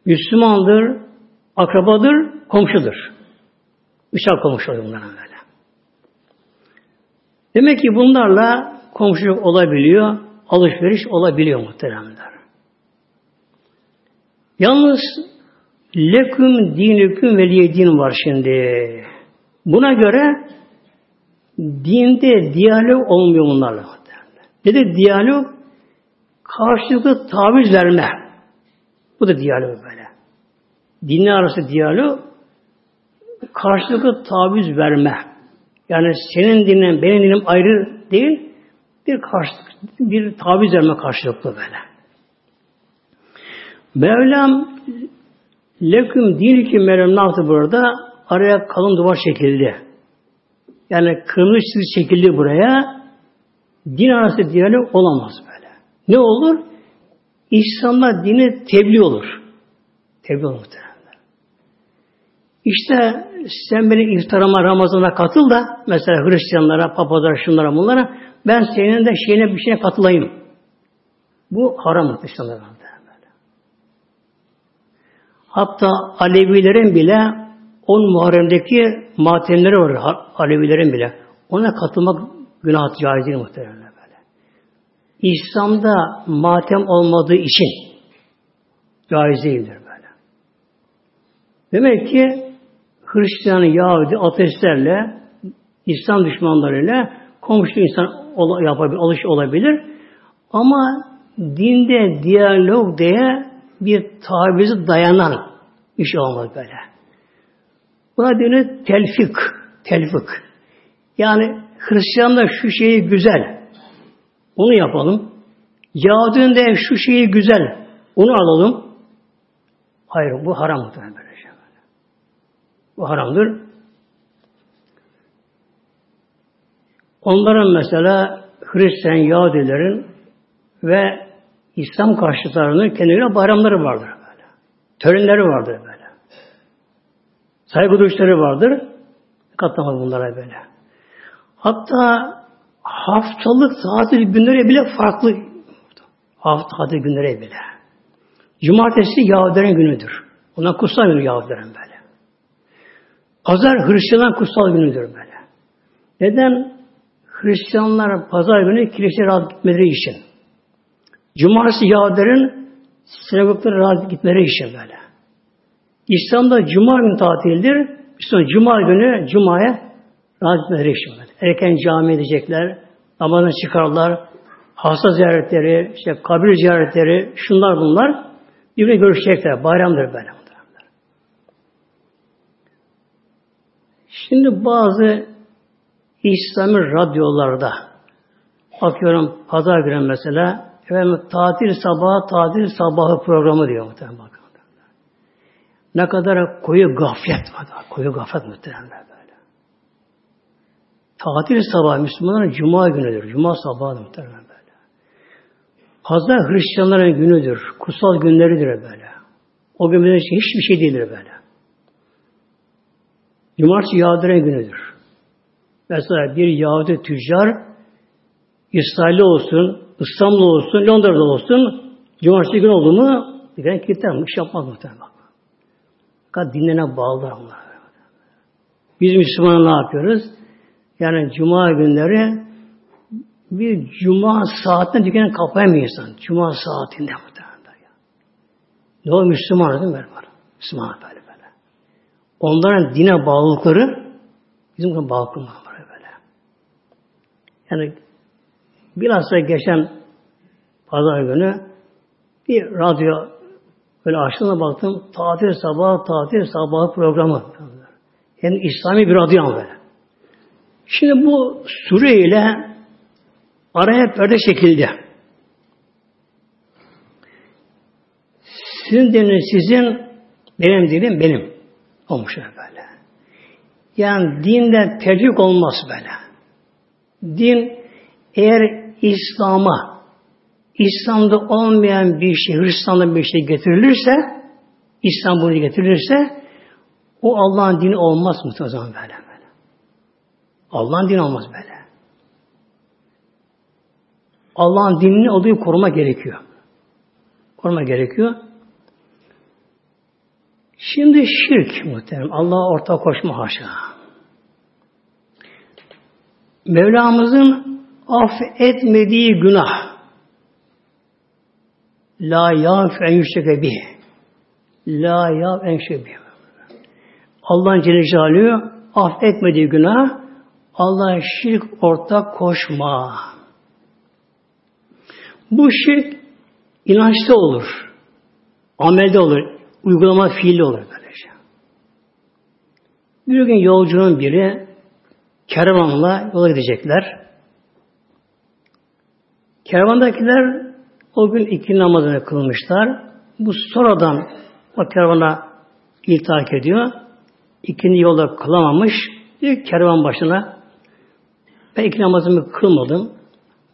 Müslümandır, akrabadır, komşudur. Üç hak komşu oluyor böyle. Demek ki bunlarla komşuluk olabiliyor, alışveriş olabiliyor muhteremler. Yalnız leküm dinüküm veliye din var şimdi. Buna göre dinde diyalog olmuyor bunlarla. Ne de diyalog? Karşılıklı taviz verme. Bu da diyalog böyle. Dinler arası diyalog karşılıklı taviz verme. Yani senin dinin, benim dinim ayrı değil, bir karşılık, bir taviz verme karşılıklı böyle. Mevlam leküm değil ki Mevlam burada? Araya kalın duvar çekildi. Yani kırmızı çizgi çekildi buraya. Din arası diyalog olamaz böyle. Ne olur? İslam'da dini tebliğ olur. Tebliğ olur muhtemelen. İşte sen beni iftarama Ramazan'a katıl da mesela Hristiyanlara, papazlara, şunlara bunlara ben senin de şeyine bir şeye katılayım. Bu haram Hristiyanlara. Hatta Alevilerin bile on Muharrem'deki matemleri var Alevilerin bile. Ona katılmak günah caiz değil muhtemelen böyle. İslam'da matem olmadığı için caiz değildir böyle. Demek ki Hristiyan, Yahudi, ateistlerle, İslam düşmanlarıyla komşu insan yapabilir, alış olabilir. Ama dinde diyalog diye bir tabizi dayanan iş olmaz böyle. Buna denir telfik. Telfik. Yani Hristiyanlar şu şeyi güzel. Onu yapalım. Yahudi'nin de şu şeyi güzel. Onu alalım. Hayır bu haram muhtemelen şey. Bu haramdır. Onların mesela Hristiyan Yahudilerin ve İslam karşıtlarının kendilerine bayramları vardır böyle. Törenleri vardır böyle. Saygı duruşları vardır. Katlamaz bunlara böyle. Hatta haftalık tatil günleri bile farklı. Hafta tatil günleri bile. Cumartesi Yahudilerin günüdür. Ondan kutsal günü Yahudilerin böyle. Pazar Hristiyanların kutsal günüdür böyle. Neden? Hristiyanlar pazar günü kiliseye rahat gitmeleri için. Cumartesi Yahudilerin sinagoglara rahat gitmeleri için böyle. İslam'da cuma günü tatildir. Sonra cuma günü cumaya rahat böyle. Erken cami edecekler, namazına çıkarlar, hasta ziyaretleri, işte kabir ziyaretleri, şunlar bunlar birbirine görüşecekler. Bayramdır böyle. Şimdi bazı İslami radyolarda bakıyorum pazar günü mesela efendim, tatil sabahı tatil sabahı programı diyor muhtemelen bakın. Ne kadar koyu gaflet var. Koyu gaflet muhtemelen böyle. Tatil sabahı Müslümanların cuma günüdür. Cuma sabahı muhtemelen böyle. Pazar Hristiyanların günüdür. Kutsal günleridir böyle. O gün hiçbir şey değildir böyle. Cumartesi Yahudilerin günüdür. Mesela bir Yahudi tüccar İsrail'de olsun, İstanbul'da olsun, Londra'da olsun Cumartesi gün oldu mu bir tane kilitlenmiş yapmaz muhtemelen. Dinlerine bağlılar onlar. Biz Müslümanlar ne yapıyoruz? Yani Cuma günleri bir Cuma saatinde dükkanı kapayamıyor insan. Cuma saatinde muhtemelen. Ne o Müslüman değil mi? Müslüman böyle. Onların dine bağlılıkları bizim bağlılıklarımız var böyle. Yani bilhassa geçen pazar günü bir radyo böyle açtığına baktım. Tatil sabah, tatil sabah programı. Yani İslami bir radyo ama böyle. Şimdi bu sure ile araya perde şekilde. Sizin dinin sizin Benim dinim benim. Olmuş böyle. Yani dinden tercih olmaz böyle. Din eğer İslam'a İslam'da olmayan bir şey, Hristiyan'da bir şey getirilirse, İslam bunu getirilirse, o Allah'ın dini olmaz mı o zaman böyle böyle. Allah'ın dini olmaz böyle. Allah'ın dinini olduğu koruma gerekiyor. Koruma gerekiyor. Şimdi şirk muhterem. Allah'a ortak koşma haşa. Mevlamızın affetmediği günah La yaf en yüşteke bih. La yaf en şebih. Allah'ın Celle Celaluhu affetmediği günah Allah'a şirk ortak koşma. Bu şirk inançta olur. Amelde olur. Uygulama fiili olur böylece. Bir gün yolcunun biri kervanla yola gidecekler. Kervandakiler o gün iki namazını kılmışlar. Bu sonradan o kervana iltihak ediyor. İkinci yolda kılamamış. Diyor kervan başına ben iki namazımı kılmadım.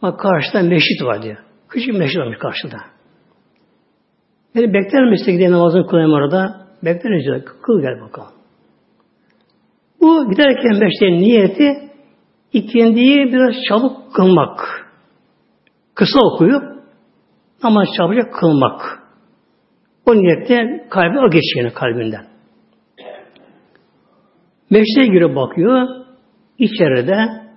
Ama karşıda meşrit var diyor. Küçük bir meşrit varmış karşıda. Beni bekler misin gideyim namazını kılayım orada? Bekler diyor. Kıl gel bakalım. Bu giderken meşritin niyeti ikindiyi biraz çabuk kılmak. Kısa okuyup namaz çabucak kılmak. O niyette kalbi o geçiyor kalbinden. Meşte girip bakıyor. İçeride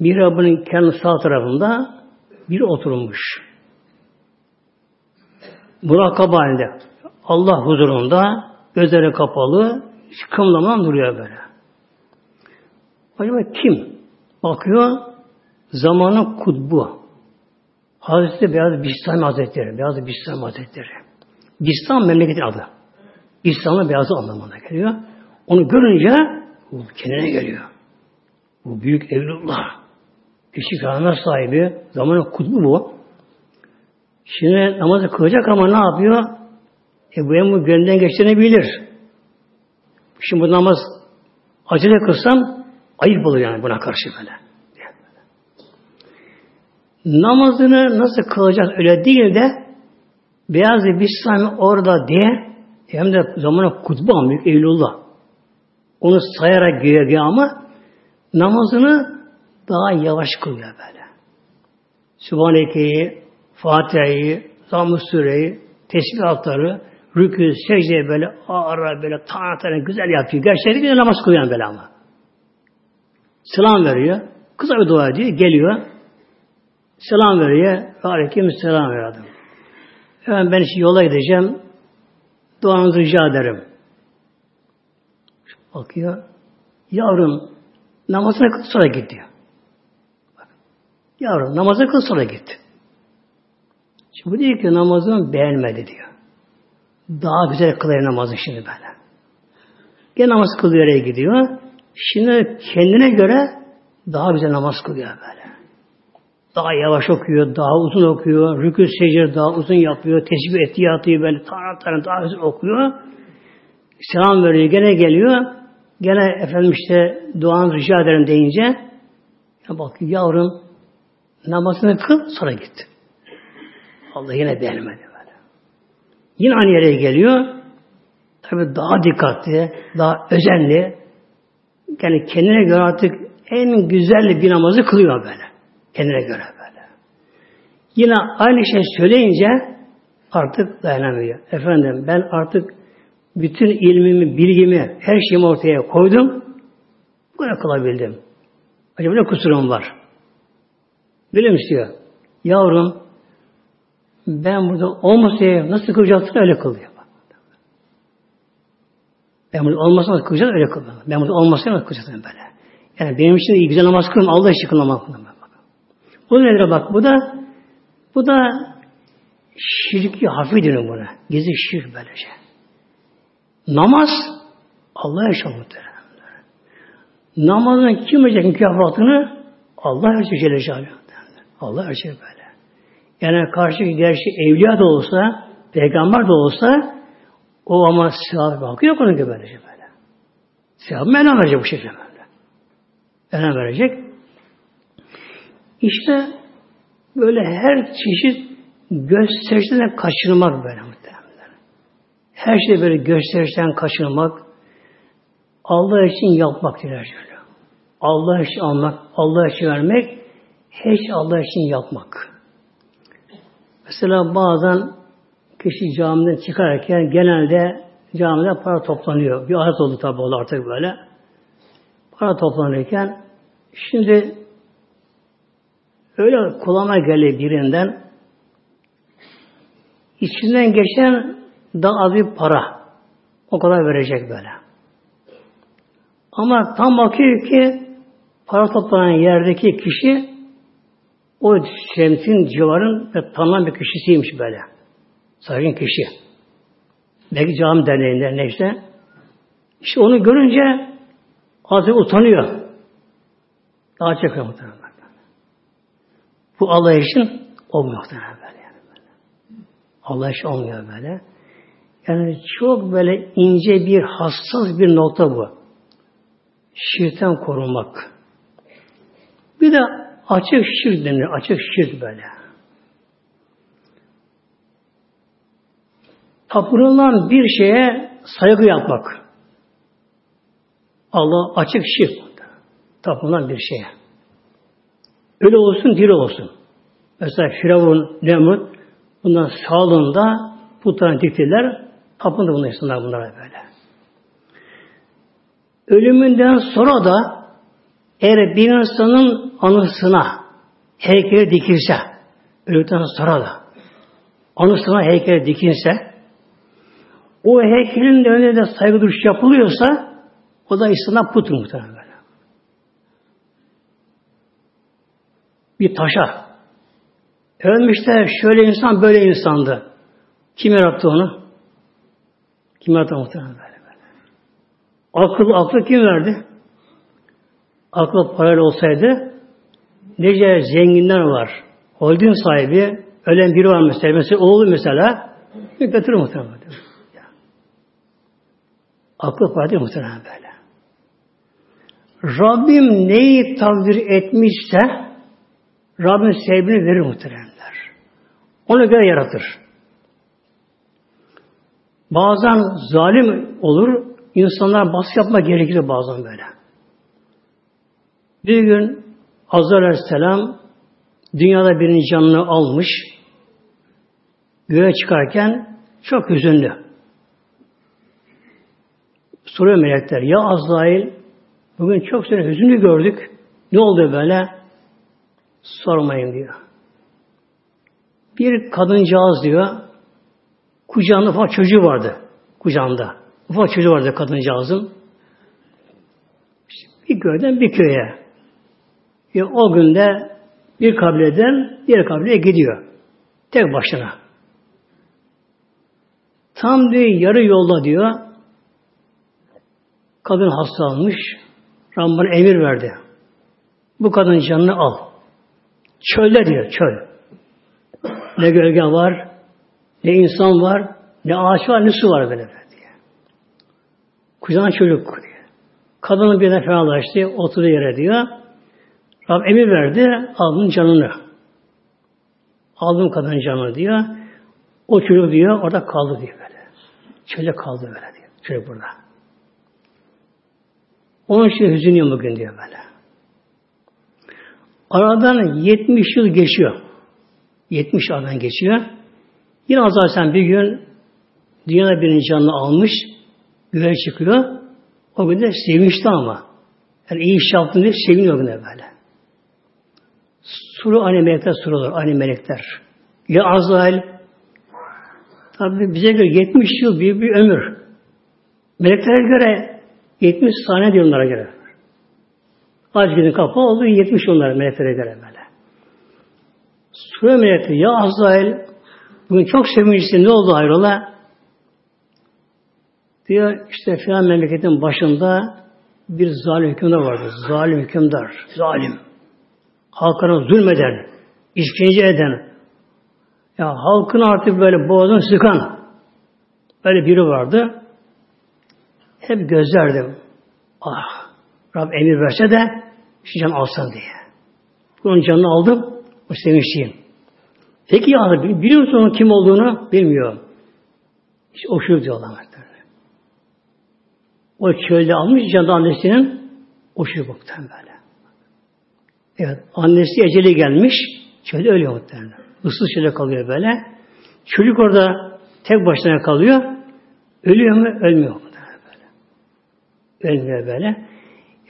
bir Rabbinin kendi sağ tarafında bir oturmuş. Murakaba halinde. Allah huzurunda gözleri kapalı kımlamadan duruyor böyle. Acaba kim? Bakıyor zamanın kutbu. Hazreti Beyaz Bistami Hazretleri. Beyaz Bistami Hazretleri. Bistam memleketin adı. İslam'ın beyazı anlamına geliyor. Onu görünce bu kendine geliyor. Bu büyük evlullah. Küçük karanlar sahibi. Zamanın kutbu bu. Şimdi namazı kılacak ama ne yapıyor? E bu en bu gönlünden geçtiğini bilir. Şimdi bu namaz acele kılsam ayıp olur yani buna karşı böyle. Namazını nasıl kılacağız öyle değil de beyaz bir sami orada diye hem de zamanı kutbu büyük Eylullah. Onu sayarak güya ama namazını daha yavaş kılıyor böyle. Sübhaneke'yi, Fatiha'yı, Zamm-ı Sure'yi, tesbihatları, rükû, secdeye böyle ağır böyle tane güzel yapıyor. Gerçekten namaz kılıyor böyle ama. Selam veriyor. Kısa bir dua ediyor. Geliyor. Selam veriyor. Aleyküm selam veriyor adam. Hemen ben şimdi yola gideceğim. Duanızı rica ederim. Bakıyor. Yavrum namazına kıl sonra git diyor. Yavrum namazına kıl sonra git. Şimdi bu diyor ki namazını beğenmedi diyor. Daha güzel kılıyor namazı şimdi böyle. Gene namaz kılıyor yere gidiyor. Şimdi kendine göre daha güzel namaz kılıyor böyle. Daha yavaş okuyor, daha uzun okuyor, rükû secde daha uzun yapıyor, tesbih ettiği atıyor böyle tane tane daha uzun okuyor. Selam veriyor, gene geliyor. Gene efendim işte duanı rica ederim deyince ya bak yavrum namazını kıl sonra git. Allah yine beğenmedi böyle. Yine aynı yere geliyor. Tabi daha dikkatli, daha özenli. Yani kendine göre artık en güzel bir namazı kılıyor böyle. Kendine göre böyle. Yine aynı şey söyleyince artık dayanamıyor. Efendim ben artık bütün ilmimi, bilgimi, her şeyimi ortaya koydum. Kadar kılabildim. Acaba ne kusurum var? Bilim istiyor. Yavrum ben burada olmasayım nasıl kılacaksın öyle kılıyor. Ben burada olmasam kılacağım öyle kılıyor. Ben burada olmasayım nasıl kılacaksın böyle. Yani benim için iyi güzel namaz kılma Allah için kılmam. Bu nedir bak? Bu da bu da şirki hafif deniyor buna. Gizli şirk böylece. Namaz Allah yaşa muhtemelen. Namazın kim verecek mükafatını? Allah verecek Celle Celaluhu. Allah verecek böyle. Yani karşı gerçi evliya da olsa, peygamber de olsa o ama sevap hakkı yok onun gibi böylece böyle. Sevabı Mevlam verecek bu şekilde böyle. Mevlam verecek. İşte böyle her çeşit gösterişten kaçınmak böyle muhtemelen. Her şey böyle gösterişten kaçınmak, Allah için yapmak diler şöyle. Allah için almak, Allah için vermek, hiç Allah için yapmak. Mesela bazen kişi camiden çıkarken genelde camide para toplanıyor. Bir adet oldu tabi oldu artık böyle. Para toplanırken şimdi öyle kulağıma geldi birinden içinden geçen daha az bir para. O kadar verecek böyle. Ama tam bakıyor ki para toplanan yerdeki kişi o semtin civarın ve tanınan bir kişisiymiş böyle. Saygın kişi. Belki cami derneğinde ne işte. Onu görünce azı utanıyor. Daha çekiyor muhtemelen. Bu Allah için olmuyor muhtemelen böyle. Yani. Allah için olmuyor böyle. Yani çok böyle ince bir hassas bir nokta bu. Şirkten korunmak. Bir de açık şirk denir. Açık şirk böyle. tapınılan bir şeye saygı yapmak. Allah açık şirk. Tapınılan bir şeye. Öyle olsun, diri olsun. Mesela Firavun, Nemrut bundan sağlığında putlarına diktiler. Tapındı bunlar insanlar bunlara böyle. Ölümünden sonra da eğer bir insanın anısına heykeli dikilse, ölümden sonra da anısına heykeli dikilse, o heykelin de önünde de saygı duruş yapılıyorsa o da İslam'a put muhtemelen böyle. Bir taşa. Ölmüşler şöyle insan böyle insandı. Kim yarattı onu? Kim yarattı muhtemelen böyle, böyle. Akıl, aklı kim verdi? Akıl parayla olsaydı nece zenginler var. Holding sahibi, ölen biri var mesela. Mesela oğlu mesela götürür muhtemelen. Aklı parti muhtemelen böyle. Rabbim neyi takdir etmişse Rabbim sevgini verir muhteremler. Ona göre yaratır. Bazen zalim olur, insanlar baskı yapma gerekir bazen böyle. Bir gün Azrail Aleyhisselam dünyada birinin canını almış, göğe çıkarken çok hüzünlü. Soruyor melekler. Ya Azrail bugün çok seni hüzünlü gördük. Ne oldu böyle? Sormayın diyor. Bir kadıncağız diyor kucağında ufak çocuğu vardı. Kucağında. Ufak çocuğu vardı kadıncağızın. Bir köyden bir köye. E, o günde bir kabileden diğer kabileye gidiyor. Tek başına. Tam diyor yarı yolda diyor Kadın hastalanmış. Rabbim emir verdi. Bu kadın canını al. Çölde diyor, çöl. Ne gölge var, ne insan var, ne ağaç var, ne su var böyle diye. Kucağına çocuk diyor. Kadının birden fenalaştı, oturdu yere diyor. Rab emir verdi, aldım canını. Aldım kadının canını diyor. O çocuk diyor, orada kaldı diyor böyle. Çölde kaldı böyle diyor. Çocuk burada. Onun için hüzünlüyüm bugün diyor böyle. Aradan 70 yıl geçiyor. 70 aradan geçiyor. Yine Azrail bir gün dünyada birinin canını almış, göğe çıkıyor. O gün de sevinçli ama. Yani iyi iş yaptın diye seviniyor o gün böyle. Suru aynı melekler sorulur, aynı melekler. Ya Azrail, tabi bize göre 70 yıl büyük bir ömür. Meleklere göre 70 saniye diyor onlara göre. Aç gidin kapı oldu 70 onlara meleklere göre böyle. Sure melekleri ya Azrail bugün çok sevinçlisin ne oldu hayrola? Diyor işte filan memleketin başında bir zalim hükümdar vardı. Zalim hükümdar. Zalim. Halkına zulmeden, işkence eden, Ya halkın artık böyle boğazını sıkan böyle biri vardı. Hep gözlerdim. Ah, Rab emir verse de şu can alsan diye. Bunun canını aldım, o sevinçliyim. Peki ya biliyor musun onun kim olduğunu? Bilmiyor. İşte o şu diyorlar. O çölde almış canı annesinin o şu muhtemelen böyle. Evet, annesi eceli gelmiş, çölde ölüyor muhtemelen. Issız çölde kalıyor böyle. Çocuk orada tek başına kalıyor. Ölüyor mu? Ölmüyor mu? Böyle. Ölmüyor böyle.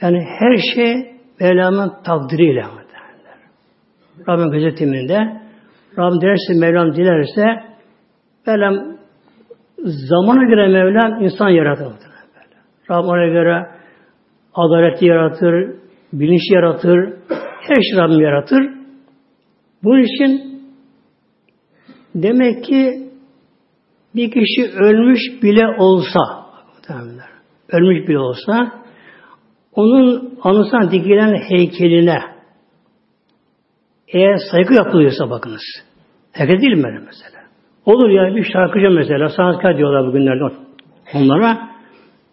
Yani her şey Mevlam'ın takdiriyle derler. Rabbim gözetiminde Rabbim dilerse Mevlam dilerse Mevlam zamana göre Mevlam insan yaratır. Rabbim ona göre adalet yaratır, bilinç yaratır, her şey Rabbim yaratır. Bunun için demek ki bir kişi ölmüş bile olsa ölmüş bile olsa onun anısına dikilen heykeline eğer saygı yapılıyorsa bakınız. Heykel değil mi böyle mesela? Olur ya bir şarkıcı mesela sanatkar diyorlar bugünlerde onlara.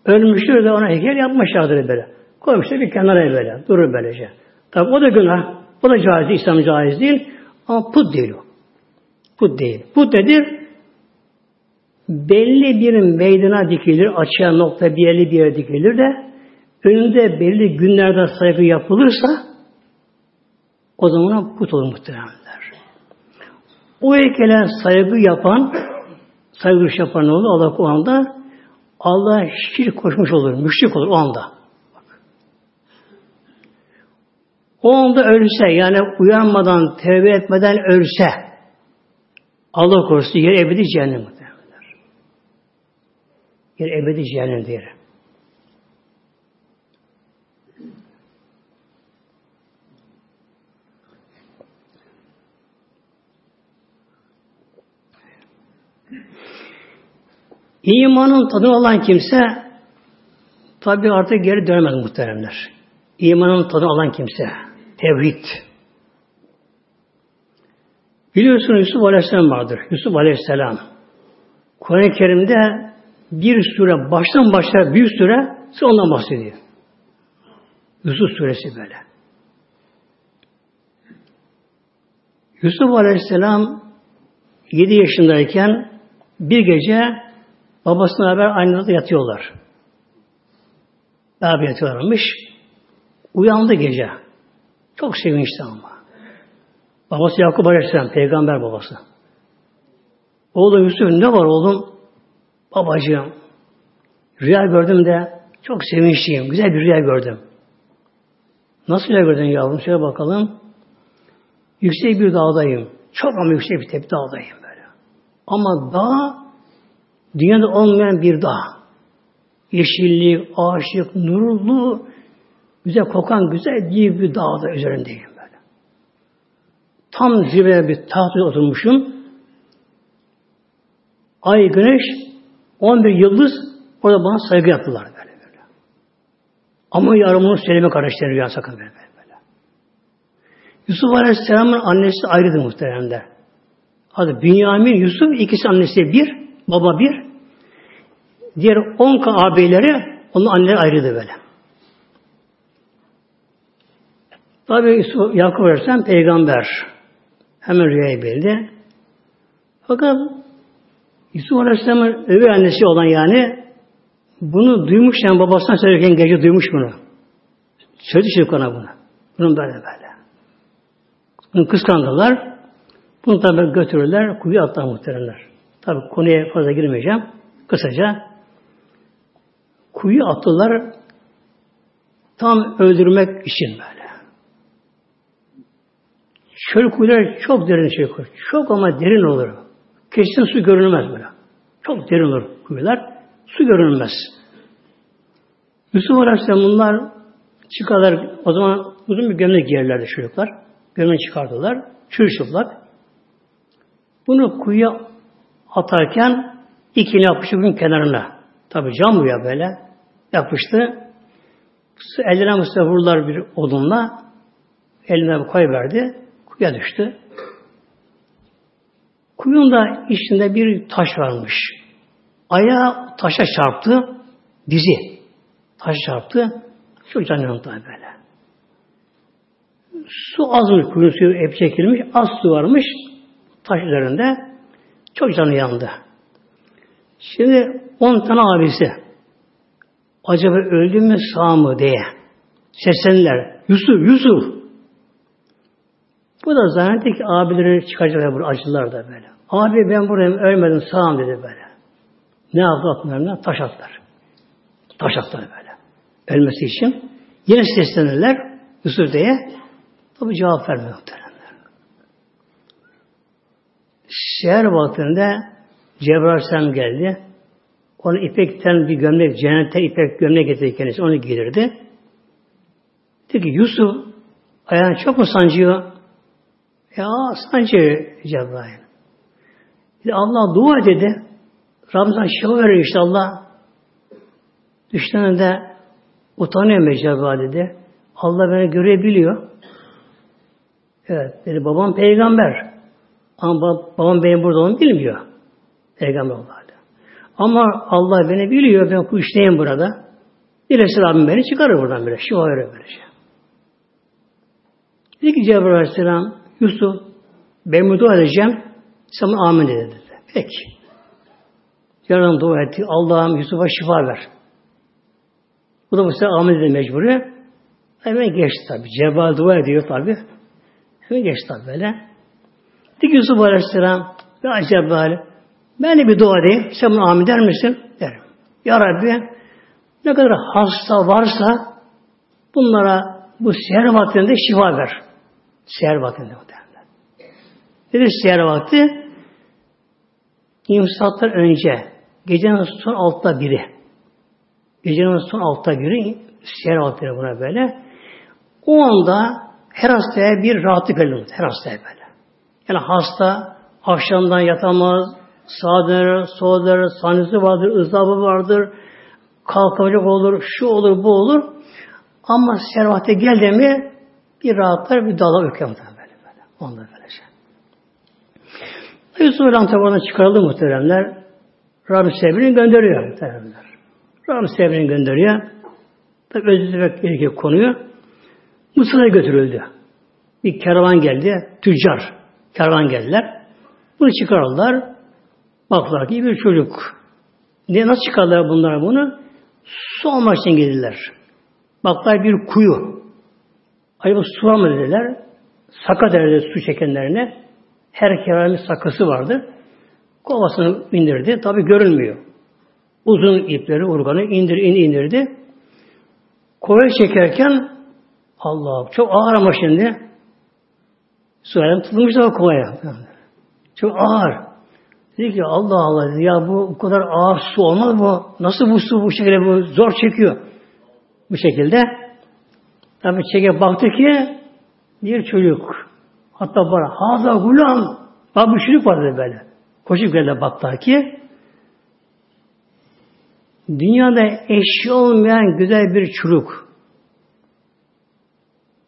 Ölmüştür de ona heykel yapmışlardır böyle. Koymuşlar bir kenara böyle. Durur böylece. Tabi o da günah. O da caiz değil. İslam caiz değil. Ama put değil o. Put değil. Put nedir? Belli bir meydana dikilir. Açığa nokta bir yerli bir yere dikilir de önünde belli günlerde saygı yapılırsa o zaman put olur muhtemelenler. O heykele saygı yapan saygı yapan olur? Allah o anda Allah şirk koşmuş olur. Müşrik olur o anda. O anda ölse yani uyanmadan, tevbe etmeden ölse Allah korusun yer ebedi cehennem muhtemelen. Yer ebedi cehennem diyor. İmanın tadını alan kimse tabi artık geri dönemez muhteremler. İmanın tadını alan kimse. Tevhid. Biliyorsunuz Yusuf Aleyhisselam vardır. Yusuf Aleyhisselam. Kur'an-ı Kerim'de bir süre baştan başlar bir süre ondan bahsediyor. Yusuf suresi böyle. Yusuf Aleyhisselam 7 yaşındayken bir gece babasına haber aynı odada yatıyorlar. Beraber yatıyorlarmış. Uyandı gece. Çok sevinçli ama. Babası Yakup Aleyhisselam, peygamber babası. Oğlum Yusuf ne var oğlum? Babacığım, rüya gördüm de çok sevinçliyim. Güzel bir rüya gördüm. Nasıl rüya gördün yavrum? Şöyle bakalım. Yüksek bir dağdayım. Çok ama yüksek bir tepe dağdayım böyle. Ama dağ dünyada olmayan bir dağ. Yeşillik, ağaçlık, nurlu, güzel kokan güzel bir, bir dağda üzerindeyim böyle. Tam zirveye bir tahtaya oturmuşum. Ay, güneş, 11 yıldız orada bana saygı yaptılar böyle böyle. Ama yarın bunu söyleme kardeşlerim rüya sakın böyle böyle. Yusuf Aleyhisselam'ın annesi ayrıdır muhteremde. Adı Bünyamin, Yusuf ikisi annesi bir, baba bir. Diğer on ağabeyleri onun anneleri ayrıydı böyle. Tabi Yakup Aleyhisselam peygamber. Hemen rüyayı bildi. Fakat Yusuf Aleyhisselam'ın öbür annesi olan yani bunu duymuş yani babasından söylerken gece duymuş bunu. Söyledi çocuk ona bunu. Bunun böyle böyle. Bunu kıskandılar. Bunu tabi götürürler, kuyuya atlar muhteremler. Tabi konuya fazla girmeyeceğim. Kısaca kuyu attılar tam öldürmek için böyle. Çöl kuyular çok derin şey koy. Çok ama derin olur. Kesin su görünmez böyle. Çok derin olur kuyular. Su görünmez. Yusuf Aleyhisselam bunlar çıkarlar. O zaman uzun bir gömlek giyerlerdi çocuklar. Gömlek çıkardılar. Çürüşüplar. Bunu kuyuya atarken ikini yapıştı bunun kenarına. Tabi cam bu ya böyle yapıştı. Ellerine Mustafa vurdular bir odunla. Eline koy verdi. Kuyuya düştü. Kuyunun da içinde bir taş varmış. Ayağı taşa çarptı. Dizi. Taşa çarptı. Çok yandı böyle. Su azmış. Kuyun suyu hep çekilmiş. Az su varmış. Taş üzerinde. Çok canı yandı. Şimdi on tane abisi acaba öldü mü sağ mı diye seslendiler. Yusuf, Yusuf. Bu da zannetti ki abileri çıkacaklar burada acılar da böyle. Abi ben buradayım ölmedim sağım dedi böyle. Ne yaptı atmalarına? Taş atlar. Taş atlar böyle. Ölmesi için. Yine seslenirler Yusuf diye. Tabi cevap vermiyor. Şehir vaktinde Cebrail geldi. Onu ipekten bir gömlek, cennetten ipek gömlek getirdi kendisi. Onu giydirdi. Dedi ki Yusuf ayağın çok mu sancıyor? Ya sancı Cebrail. Dedi, Allah dua dedi. Ramazan şifa verir işte Allah. Düşlerinde utanıyor Mecaba dedi. Allah beni görebiliyor. Evet dedi babam peygamber. Ama babam benim burada onu bilmiyor. Peygamber Allah. Ama Allah beni biliyor. Ben kuşlayayım burada. Dilerse Rabbim beni çıkarır buradan böyle. Şifa verir böylece. Şey. Dedi ki Cebrail Aleyhisselam Yusuf ben dua edeceğim. Sen amin dedi. Peki. Yarın dua etti. Allah'ım Yusuf'a şifa ver. Bu da bu sefer amin dedi mecburi. Hemen geçti tabi. Cebrail dua ediyor tabi. Hemen geçti tabi böyle. Dedi ki Yusuf Aleyhisselam ya Cebrail ben de bir dua edeyim. Sen bunu amin der misin? Derim. Ya Rabbi ne kadar hasta varsa bunlara bu seher vaktinde şifa ver. Seher vaktinde muhtemelen. Dedi seher vakti imsaktan önce gecenin son altta biri gecenin son altta biri seher vaktinde buna böyle o anda her hastaya bir rahatlık verilir. Her hastaya böyle. Yani hasta akşamdan yatamaz, sağa döner, sola döner, sahnesi vardır, ızdabı vardır, kalkamayacak olur, şu olur, bu olur. Ama servate geldi mi bir rahatlar, bir dala öker böyle böyle. Onda böylece. Yusuf Aleyhisselam tabanına çıkarıldı muhteremler. Rabbim Sebri'ni gönderiyor muhteremler. Rabbim Sebri'ni gönderiyor. Tabi özür gerekiyor konuyu. Mısır'a götürüldü. Bir kervan geldi. Tüccar. Kervan geldiler. Bunu çıkarırlar. Baklar ki bir çocuk. Ne nasıl çıkardılar bunlara bunu? Su almak için geldiler. Baklar bir kuyu. Acaba su mı dediler. Saka derler su çekenlerine. Her keramet sakası vardı. Kovasını indirdi. Tabi görünmüyor. Uzun ipleri, urganı indir, in, indirdi. Kovayı çekerken Allah çok ağır ama şimdi. Suya tutulmuş da kovaya. Çok ağır. Dedi ki Allah Allah dedi, ya bu, bu kadar ağır su olmaz bu. Nasıl bu su bu şekilde bu zor çekiyor. Bu şekilde. Tabi çeke baktı ki bir çocuk. Hatta bana haza gulam. Bak bir çocuk vardı böyle. Koşup geldi baktı ki dünyada eşi olmayan güzel bir çocuk.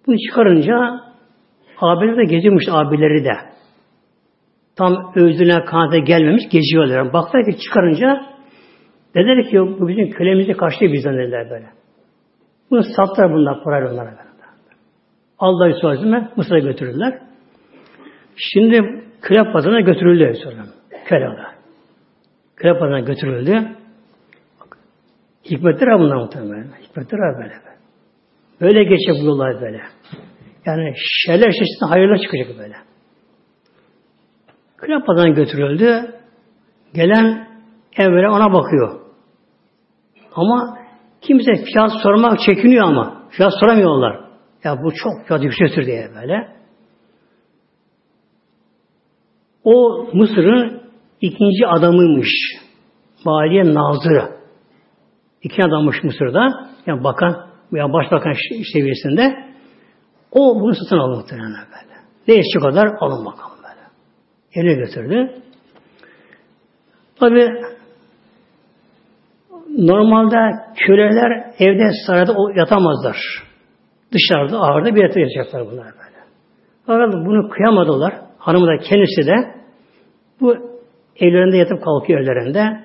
Bunu çıkarınca abileri de geziyormuş abileri de tam özüne kanata gelmemiş geziyorlar. Baktılar ki çıkarınca dediler ki bu bizim kölemizi kaçtı bizden dediler böyle. Bunu sattılar bunlar parayla onlara. Allah Aleyhisselam'a Mısır'a götürdüler. Şimdi köle pazarına götürüldü Aleyhisselam. Köle olarak. Köle pazarına götürüldü. Hikmetler bunlar muhtemelen. Hikmetler böyle. Böyle geçecek bu yollar böyle. Yani şerler çeşitli hayırlar çıkacak böyle. Kleopa'dan götürüldü. Gelen evvela ona bakıyor. Ama kimse fiyat sormak çekiniyor ama. Fiyat soramıyorlar. Ya bu çok fiyat yüksektir diye böyle. O Mısır'ın ikinci adamıymış. Maliye Nazırı. İki adammış Mısır'da. Yani bakan veya başbakan seviyesinde. O bunu satın aldı muhtemelen böyle. Ne şu kadar alın bakalım. Eline götürdü. Tabi normalde köleler evde sarayda yatamazlar. Dışarıda ağırda bir yerde yatacaklar bunlar böyle. Fakat bunu kıyamadılar. Hanımı da kendisi de Bu evlerinde yatıp kalkıyor evlerinde.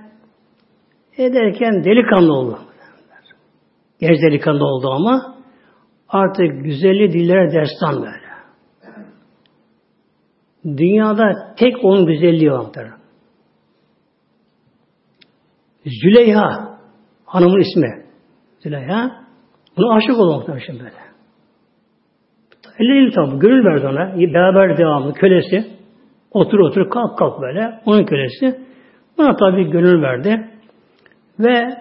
Ederken delikanlı oldu. Genç delikanlı oldu ama artık güzelliği dillere destan böyle. Dünyada tek onun güzelliği vardır. Züleyha hanımın ismi. Züleyha. Buna aşık oldu muhtemelen böyle. Elleri tamam. Gönül verdi ona. Beraber devamlı. Kölesi. Otur otur kalk kalk böyle. Onun kölesi. Buna tabi gönül verdi. Ve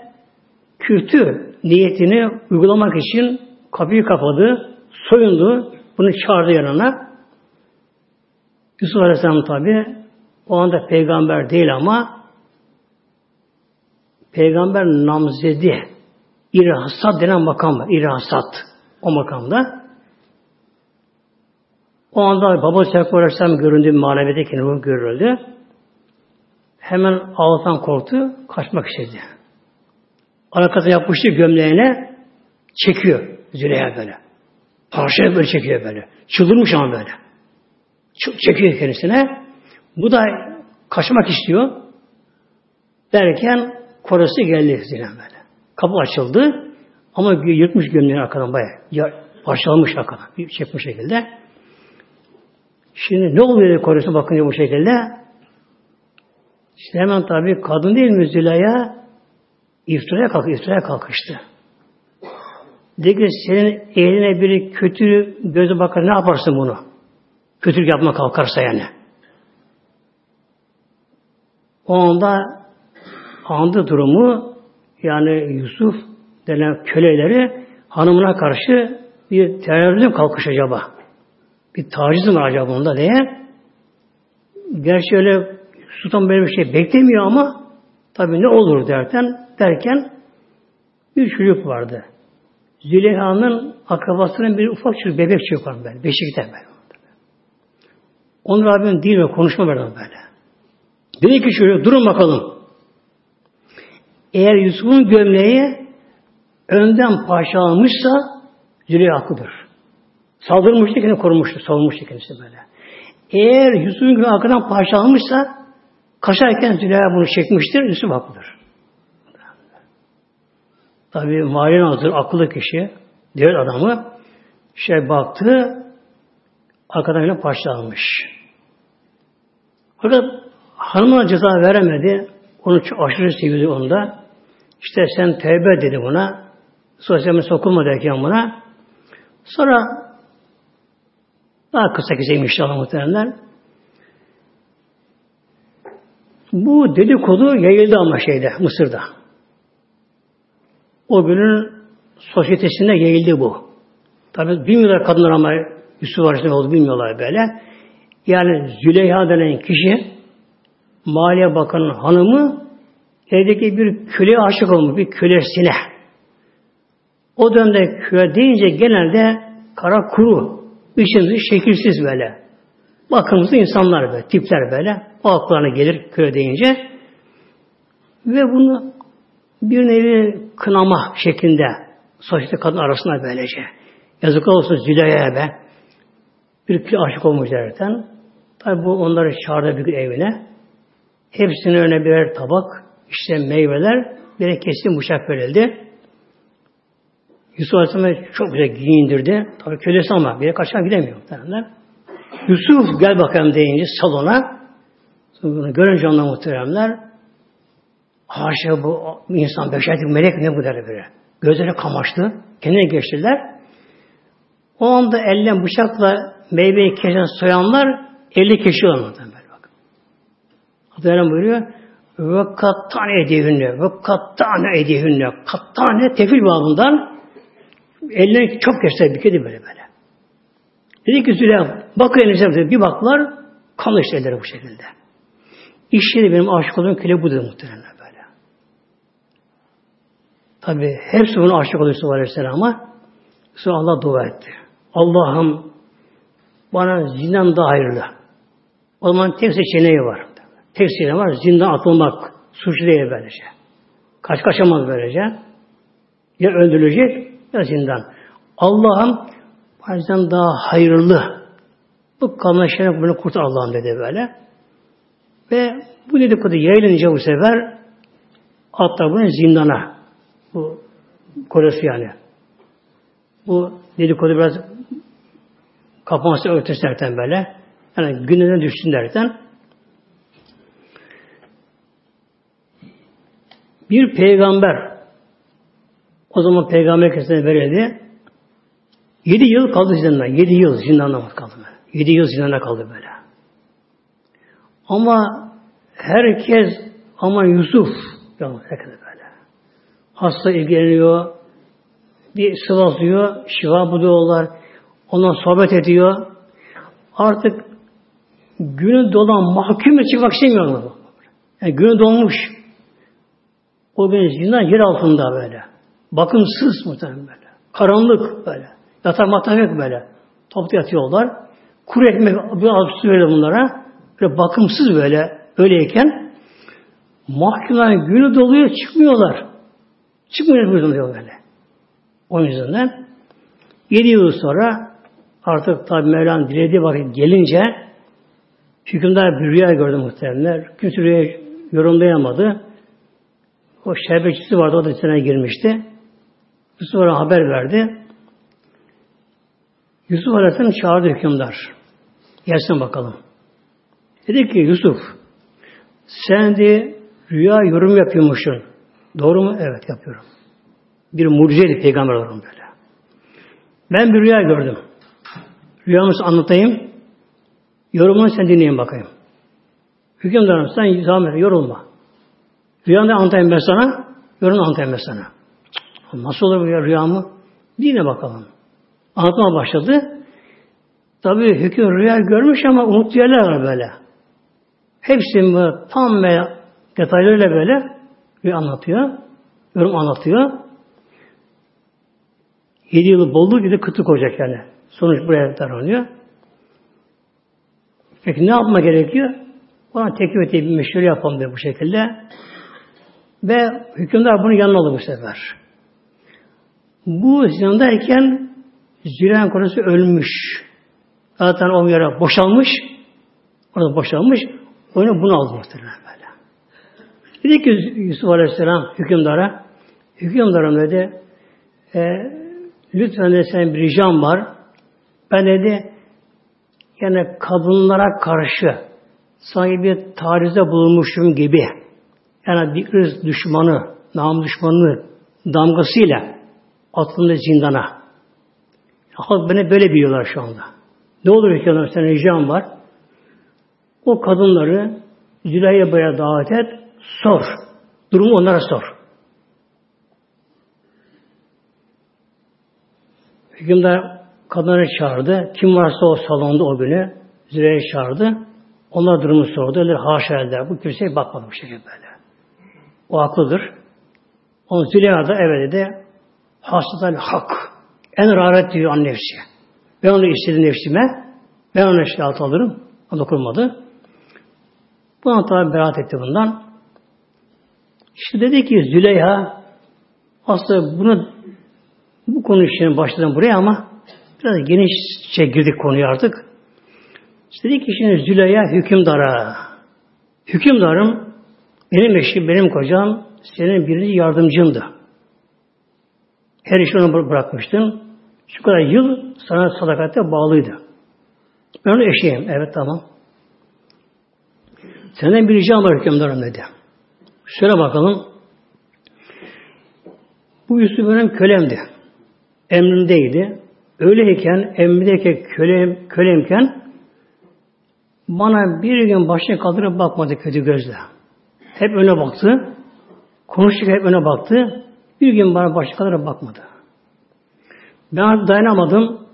kötü niyetini uygulamak için kapıyı kapadı. Soyundu. Bunu çağırdı yanına. Yusuf Aleyhisselam tabi o anda peygamber değil ama peygamber namzedi İrhasat denen makam var. İrhasat. O makamda. O anda baba Seyyid Aleyhisselam göründü maneviyedeki nur görüldü. Hemen Allah'tan korktu. Kaçmak istedi. Arkasına yapmıştı gömleğine çekiyor Züleyha böyle. Parçaya böyle çekiyor böyle. Çıldırmış ama böyle. Çekiyor kendisine. Bu da kaçmak istiyor. Derken korası geldi Züleyha böyle. Kapı açıldı. Ama yırtmış gömleğini arkadan bayağı. Parçalamış arkadan. Bir çekmiş şekilde. Şimdi ne oluyor korusuna bakınca bu şekilde? İşte hemen tabii kadın değil mi Züleyha? İftiraya kalk, iftiraya kalkıştı. Dedi senin eline biri kötü gözü bakar ne yaparsın bunu? Kötülük yapma kalkarsa yani. O anda andı durumu yani Yusuf denen köleleri hanımına karşı bir terörizm kalkış acaba. Bir taciz mi acaba bunda diye. Gerçi öyle sultan böyle bir şey beklemiyor ama tabii ne olur derken derken bir çocuk vardı. Züleyha'nın akrabasının bir ufak çocuk bebek çocuk var böyle. Beşikte böyle. Onur abim değil mi? Konuşma böyle böyle. Dedi ki şöyle durun bakalım. Eğer Yusuf'un gömleği önden parçalanmışsa Züleyha haklıdır. Saldırmıştı kendini korumuştu. Savunmuştu kendisi böyle. Eğer Yusuf'un gömleği arkadan parçalanmışsa kaçarken Züleyha bunu çekmiştir. Yusuf haklıdır. Tabi mahallenin hazır akıllı kişi, devlet adamı şey baktı arkadan bile parçalanmış. Fakat hanımına ceza veremedi. Onu çok aşırı seviyordu onda. İşte sen tevbe dedi buna. Sosyalme sokulma derken buna. Sonra daha kısa keseyim inşallah muhtemelen. Bu dedikodu yayıldı ama şeyde, Mısır'da. O günün sosyetesinde yayıldı bu. Tabi bilmiyorlar kadınlar ama Yusuf Aleyhisselam oldu bilmiyorlar böyle. Yani Züleyha denen kişi Maliye Bakanı'nın hanımı evdeki bir köle aşık olmuş, bir kölesine. O dönemde köle deyince genelde kara kuru, biçimsiz, şekilsiz böyle. Bakımsız insanlar böyle, tipler böyle. O aklarına gelir köle deyince. Ve bunu bir nevi kınama şeklinde sosyete kadın arasında böylece. Yazıklar olsun Züleyha'ya be. Bir kişi aşık olmuş derken. Tabi bu onları çağırdı bir gün evine. Hepsine öne birer tabak, işte meyveler, bir kesin bıçak verildi. Yusuf Aleyhisselam'ı çok güzel giyindirdi. Tabi kölesi ama bir kaçan gidemiyor. Muhtemelen. Yusuf gel bakalım deyince salona. Bunu görünce onlar muhteremler haşa bu insan, beşerlik melek ne bu der böyle. Gözleri kamaştı. Kendine geçtiler. O anda ellen bıçakla meyveyi kesen soyanlar elli kişi olmadı böyle bak. Hatta buyuruyor ve kattan edihünne ve kattan edihünne kattane tefil babından ellerini çok kesti bir kedi böyle böyle. Dedi ki Züleyha bakın elinize bir baklar kanlı işte elleri bu şekilde. İşte benim aşık olduğum köle budur muhtemelen. Tabi hepsi bunu aşık oluyor Yusuf Aleyhisselam'a. Sonra Allah dua etti. Allah'ım bana zindan daha hayırlı. O zaman tek seçeneği var. Tek seçeneği var. Zindan atılmak. Suçlu değil böylece. Kaç kaçamaz böylece. Ya öldürülecek ya zindan. Allah'ım bazen daha hayırlı. Bu kanlı şeyden bunu kurtar Allah'ım dedi böyle. Ve bu dedikodu yayılınca bu sefer atlar bunu zindana. Bu kolesi yani. Bu dedikodu biraz kapanması örtüsü derken böyle. Yani gündemden düşsün derken bir peygamber o zaman peygamber kesene verildi. Yedi yıl kaldı zindanda. Yedi yıl zindanda kaldı. Yedi yıl zindanda kaldı böyle. Ama herkes ama Yusuf herkes böyle. Hasta ilgileniyor, bir sıvazlıyor, şifa buluyorlar, ondan sohbet ediyor. Artık günü dolan mahkum çıkmak istemiyorlar. Yani günü dolmuş. O gün zindan yer altında böyle. Bakımsız muhtemelen böyle. Karanlık böyle. Yatak matak yok böyle. Toplu yatıyorlar. Kuru ekmek bir su veriyor bunlara. Böyle bakımsız böyle öyleyken mahkumlar günü doluyor çıkmıyorlar. Çıkmıyor diyor böyle. O yüzden yedi yıl sonra artık tabi Mevlam dilediği vakit gelince hükümdar bir rüya gördü muhteremler. Kimse rüya yorumlayamadı. O şerbetçisi vardı, o da içine girmişti. Yusuf Aleyhisselam haber verdi. Yusuf Aleyhisselam çağırdı hükümdar. Gelsin bakalım. Dedi ki Yusuf sen de rüya yorum yapıyormuşsun. Doğru mu? Evet yapıyorum. Bir mucizeydi peygamber olurum böyle. Ben bir rüya gördüm. Rüyamızı anlatayım. Yorumunu sen dinleyin bakayım. Hükümdarım sen zahmet yorulma. Rüyanda anlatayım ben sana. Yorumunu anlatayım ben sana. Nasıl olur bu ya rüyamı? Dinle bakalım. Anlatmaya başladı. Tabi hüküm rüya görmüş ama yerler var böyle. Hepsini tam ve detaylarıyla böyle bir anlatıyor. Yorum anlatıyor. Yedi yılı bolluk gibi kıtlık olacak yani. Sonuç buraya davranıyor. Peki ne yapma gerekiyor? Bana teklif ettiği bir meşhur yapalım diye bu şekilde. Ve hükümdar bunu yanına aldı bu sefer. Bu zindandayken Züleyhan konusu ölmüş. Zaten o yere boşalmış. Orada boşalmış. Onu bunu aldı muhtemelen. Dedi ki Yusuf Aleyhisselam hükümdara hükümdarım dedi e, lütfen de senin bir ricam var. Ben dedi yani kadınlara karşı sanki bir tarizde bulunmuşum gibi yani bir ırz düşmanı, nam düşmanı damgasıyla atıldı zindana. Halk beni böyle biliyorlar şu anda. Ne olur hükümdar senin ricam var. O kadınları Züleyha buraya davet et, sor. Durumu onlara sor. Hükümdar kadınları çağırdı. Kim varsa o salonda o günü Züleyha çağırdı. Onlar durumu sordu. Öyle haşa eder. Bu kimseye bakmadı bu şekilde böyle. O haklıdır. Onun Züleyha da evet dedi. Hasıdan hak. En rahat diyor an nefsi. Ben onu istedim nefsime. Ben onu işte altı alırım. O dokunmadı. Bu tabi beraat etti bundan. İşte dedi ki Züleyha aslında bunu bu konu için başladım buraya ama biraz genişçe girdik konuya artık. İşte dedi ki şimdi Züleyha hükümdara hükümdarım benim eşim, benim kocam senin birinci yardımcımdı. Her işi ona bırakmıştım. Şu kadar yıl sana sadakate bağlıydı. Ben onun eşeğim. Evet tamam. Senden bir ricam var hükümdarım dedi. Söyle bakalım. Bu Yusuf benim kölemdi. Emrimdeydi. Öyleyken, emrimdeyken, kölem, kölemken bana bir gün başına kaldırıp bakmadı kötü gözle. Hep öne baktı. Konuştuk hep öne baktı. Bir gün bana başına kaldırıp bakmadı. Ben dayanamadım.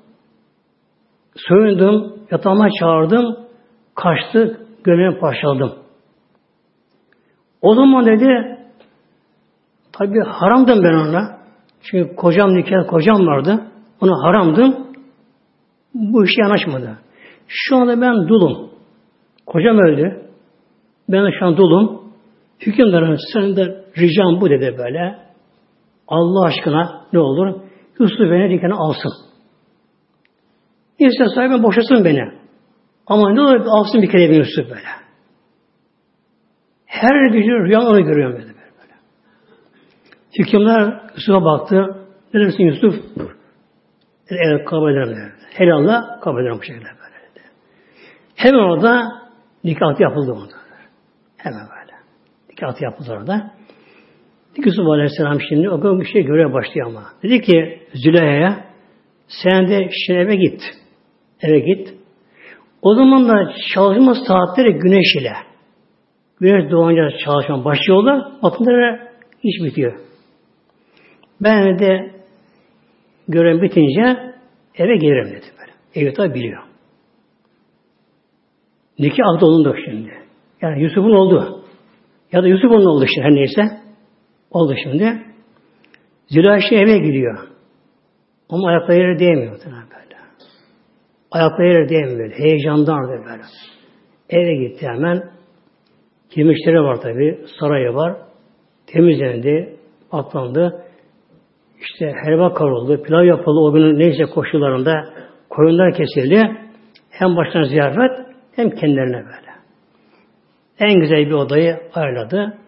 Soyundum, yatağıma çağırdım. Kaçtı, gömleğimi parçaladım. O zaman dedi, tabi haramdım ben ona. Çünkü kocam nikah kocam vardı. Ona haramdım. Bu işe yanaşmadı. Şu anda ben dulum. Kocam öldü. Ben şu an dulum. Hükümdarın senin de ricam bu dedi böyle. Allah aşkına ne olur? Yusuf beni dikene alsın. İsterse sahibi boşasın beni. Ama ne olur alsın bir kere beni Yusuf böyle. Her gece rüyaları görüyorum dedi böyle. Hükümler Yusuf'a baktı. Ne dersin Yusuf? Evet kabul ederim dedi. Helallah kabul ederim bu şekilde böyle dedi. Hemen orada nikah yapıldı orada. Hemen böyle. Nikah yapıldı orada. Yusuf Aleyhisselam şimdi o kadar bir şey görmeye başlıyor ama. Dedi ki Züleyha'ya sen de şimdi eve git. Eve git. O zaman da çalışma saatleri güneş ile. Güneş doğunca çalışma başlıyorlar. Batınlara iş bitiyor. Ben de görev bitince eve gelirim dedi böyle. Evi tabi biliyor. Nikah akdı olundu şimdi. Yani Yusuf'un oldu. Ya da Yusuf'un oldu işte her neyse. Oldu şimdi. Züleyha eve gidiyor. Ama ayakları yere değmiyor böyle. Ayakları yere değmiyor. Heyecandan böyle. Eve gitti hemen. Yemişleri var tabi. Sarayı var. Temizlendi. Atlandı. İşte helva karoldu. Pilav yapıldı. O günün neyse koşullarında koyunlar kesildi. Hem baştan ziyafet hem kendilerine böyle. En güzel bir odayı ayarladı.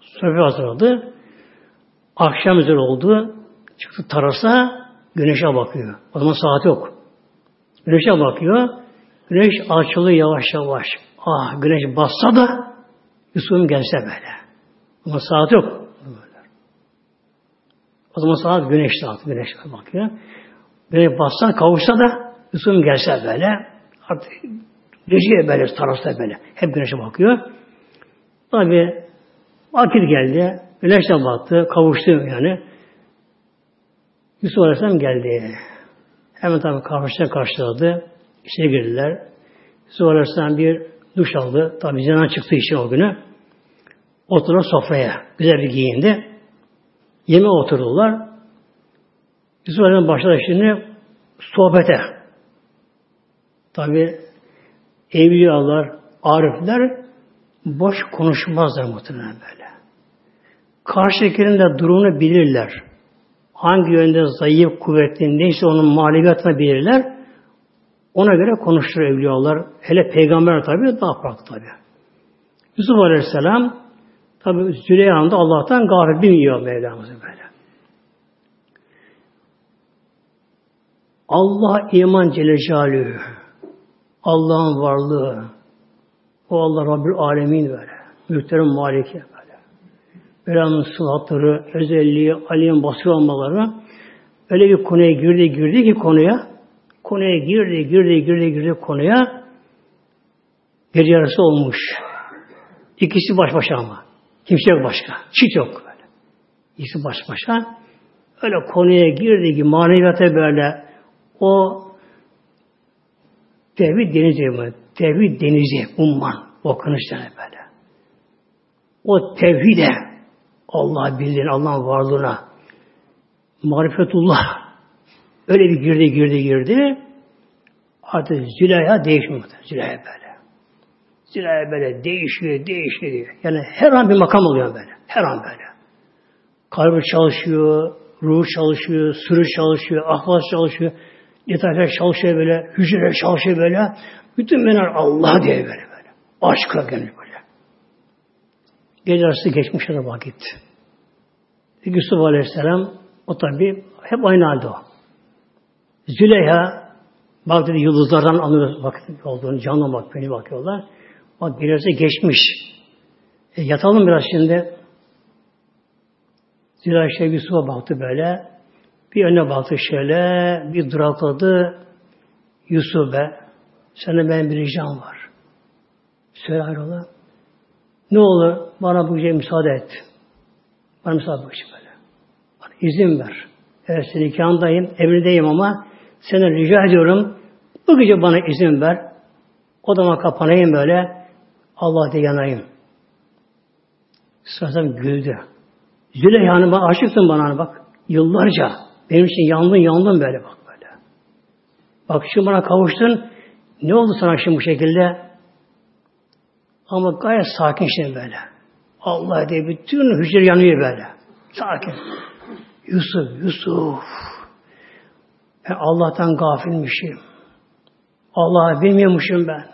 Sofra hazırladı. Akşam üzeri oldu. Çıktı tarasa güneşe bakıyor. O zaman saat yok. Güneşe bakıyor. Güneş açılıyor yavaş yavaş. Ah güneş bassa da Yusuf'un gelse böyle. Ama saat yok. O zaman saat güneş saat. Güneş bakıyor. Böyle bassa kavuşsa da Yusuf'un gelse böyle artık gece böyle tarafta böyle. Hep güneşe bakıyor. Tabi vakit geldi. Güneşe baktı. Kavuştu yani. Yusuf Aleyhisselam geldi. Hemen tabi karşıya karşıladı. İçeri girdiler. Yusuf Aleyhisselam bir duş aldı. Tabi zinan çıktı işe o günü. Oturdu sofraya. Güzel bir giyindi. Yeme oturdular. Yusuf Aleyhisselam başladı şimdi sohbete. Tabi evliyalar, arifler boş konuşmazlar muhtemelen böyle. Karşıdakinin de durumunu bilirler. Hangi yönde zayıf, kuvvetli, neyse onun maneviyatını bilirler. Ona göre konuşur evliyalar. Hele peygamber tabi daha farklı tabi. Yusuf Aleyhisselam tabi Züleyha'nın da Allah'tan gafil bilmiyor Mevlamızı böyle. Allah iman Celle. Allah'ın varlığı. O Allah Rabbül Alemin böyle. Mühterem Maliki böyle. Belamın sıhhatları, özelliği, Ali'nin basır olmaları öyle bir konuya girdi girdi ki konuya konuya girdi girdi girdi girdi konuya gece yarısı olmuş. İkisi baş başa ama. Kimse yok başka. Çift yok böyle. İkisi baş başa. Öyle konuya girdi ki maneviyata böyle o tevhid denizi mi? Tevhid denizi umman. Okunuşlar böyle. O tevhide Allah bildiğin Allah'ın varlığına marifetullah öyle bir girdi girdi girdi artık Züleyha değişmiyor. Züleyha böyle. Züleyha böyle değişiyor, değişiyor. Yani her an bir makam oluyor böyle. Her an böyle. Kalbi çalışıyor, ruh çalışıyor, sürü çalışıyor, ahlas çalışıyor. Detaylar çalışıyor böyle, hücreler çalışıyor böyle. Bütün benler Allah diye böyle böyle. Aşkla gönül böyle. Gece arası geçmiş vakit. Yusuf Aleyhisselam o tabi hep aynı halde o. Züleyha bak dedi yıldızlardan anlıyor vakit olduğunu canlı bak beni bakıyorlar. Bak gelirse geçmiş. E, yatalım biraz şimdi. Züleyha şey Yusuf'a baktı böyle. Bir önüne baktı şöyle, bir durakladı. Yusuf be, sana ben bir ricam var. Söyle hayrola. Ne olur bana bu gece müsaade et. Bana müsaade bak böyle. Bana izin ver. Evet senin nikahındayım, emrindeyim ama sana rica ediyorum bu gece bana izin ver. Odama kapanayım böyle. Allah diye yanayım. Sırasam güldü. Züleyha Hanım aşıksın bana bak. Yıllarca. Benim için yandın yandın böyle bak böyle. Bak şimdi bana kavuştun. Ne oldu sana şimdi bu şekilde? Ama gayet sakin şimdi böyle. Allah diye bütün hücre yanıyor böyle. Sakin. Yusuf, Yusuf. Ben Allah'tan gafilmişim. Allah'ı bilmiyormuşum ben.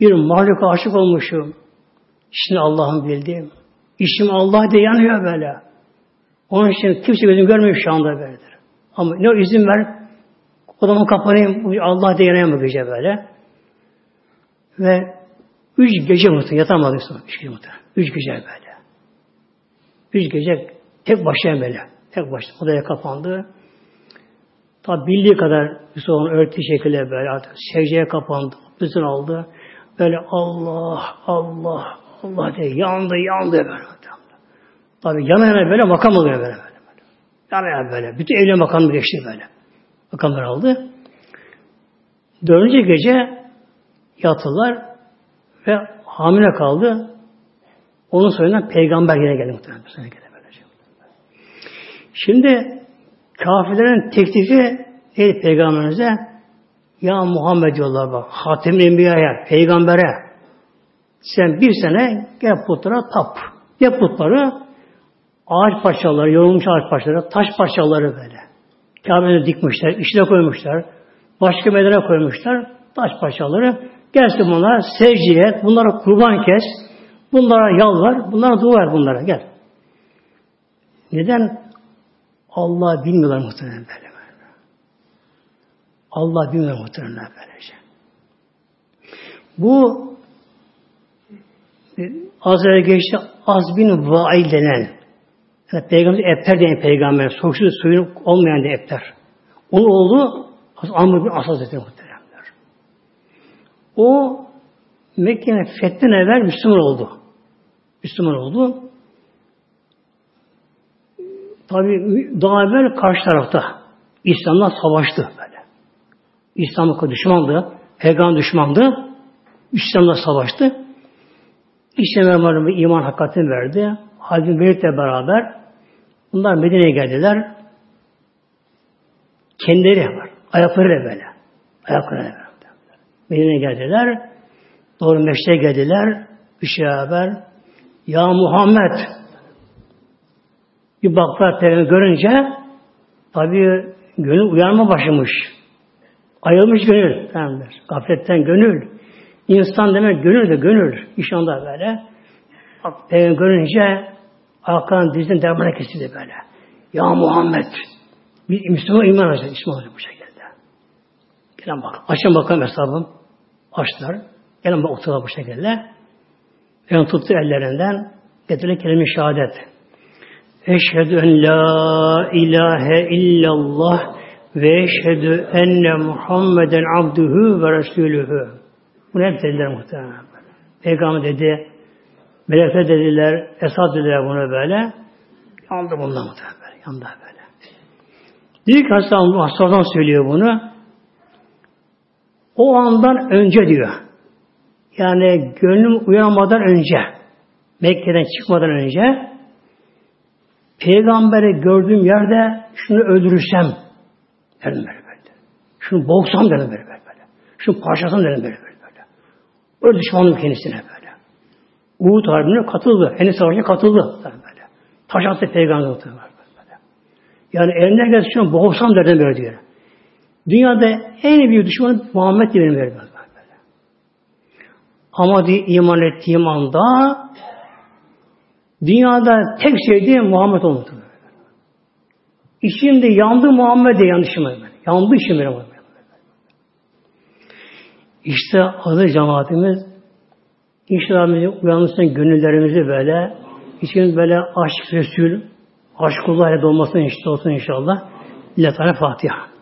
Bir mahluka aşık olmuşum. Şimdi Allah'ın bildiğim. İşim Allah diye yanıyor böyle. Onun için kimse gözüm görmüyor şu anda böyledir. Ama ne izin ver, odamı kapanayım, Allah diye yanayım bu gece böyle. Ve üç gece muhtemelen yatamadık sonra. Üç gece muhtemelen. Üç gece böyle. Üç gece tek başına böyle. Tek başına odaya kapandı. Tabi bildiği kadar Müslüman örtü şekilde böyle artık secdeye kapandı. Bütün aldı. Böyle Allah, Allah, Allah diye yandı, yandı böyle. Tabi yana yana böyle makam oluyor böyle. böyle. Yana yana böyle. Bütün evliya makamı geçti böyle. Makamlar aldı. Dördüncü gece yattılar ve hamile kaldı. Onun soyundan peygamber yine geldi muhtemelen. Şimdi kafirlerin teklifi neydi peygamberimize? Ya Muhammed diyorlar bak. Hatem Enbiya'ya, peygambere. Sen bir sene gel putlara tap. Ne putları? Ağaç parçaları, yorulmuş ağaç parçaları, taş parçaları böyle. Kabe'de dikmişler, içine koymuşlar. Başka medene koymuşlar. Taş parçaları. Gelsin bunlara secde et, bunlara kurban kes, bunlara yalvar, bunlara dua et bunlara. Gel. Neden? Allah bilmiyorlar muhtemelen böyle. Allah bilmiyor muhtemelen böylece. Bu az önce geçti az bin vail denen yani peygamber epter diyen peygamber soğuksuz suyun olmayan da epter. Onun oğlu Amr bin As Hazretleri muhteremler. O Mekke'nin fethinden evvel Müslüman oldu. Müslüman oldu. Tabi daha evvel karşı tarafta İslam'la savaştı böyle. İslam'a düşmandı. Peygamber düşmandı. İslam'la savaştı. İslam'a iman hakikatini verdi. Halbuki Velid'le beraber bunlar Medine'ye geldiler. Kendileri var. Ayaklarıyla böyle. Ayaklarıyla böyle. Medine'ye geldiler. Doğru meşte geldiler. Bir şey haber. Ya Muhammed bir baktılar peygamber görünce tabi gönül uyanma başlamış. Ayılmış gönül. Tamamdır. Gafletten gönül. İnsan demek gönül de gönül. İş anda böyle. Peygamber görünce arkadan dizden dermana kesildi böyle. Ya Muhammed bir Müslüman iman. Müslüman olacak bu şekilde. Gelin bak. Açın bakalım hesabım. Açtılar. Gelin bak oturdular bu şekilde. Ben tuttu ellerinden. Getirdi kelime şehadet. Eşhedü en la ilahe illallah ve eşhedü enne Muhammeden abduhu ve resulühü. Bunu hep dediler muhtemelen. Peygamber dedi, melekler dediler, esad dediler bunu böyle. Yandı bundan muhtemelen böyle, yandı böyle. Diyor ki hastadan, hastadan söylüyor bunu. O andan önce diyor. Yani gönlüm uyanmadan önce, Mekke'den çıkmadan önce, Peygamberi gördüğüm yerde şunu öldürürsem dedim böyle böyle. Şunu boğsam dedim böyle böyle. Şunu parçasam dedim böyle böyle. Öyle düşmanım kendisine böyle. Uhud Harbi'ne katıldı. Henüz savaşına katıldı. Böyle. Taş attı peygamber böyle. Yani elinden gelse şunu boğsam derdim böyle diyor. Dünyada en büyük düşman Muhammed diye benim böyle. böyle. Ama diye iman ettiğim anda dünyada tek sevdiğim Muhammed olmadı. İşimde yandı Muhammed'e yanlışım. Yandı işim benim. İşte adı cemaatimiz inşallah uyanırsın gönüllerimizi böyle için böyle aşk Resul, aşkullah ile dolmasın işte olsun inşallah. Lillahi Fatiha.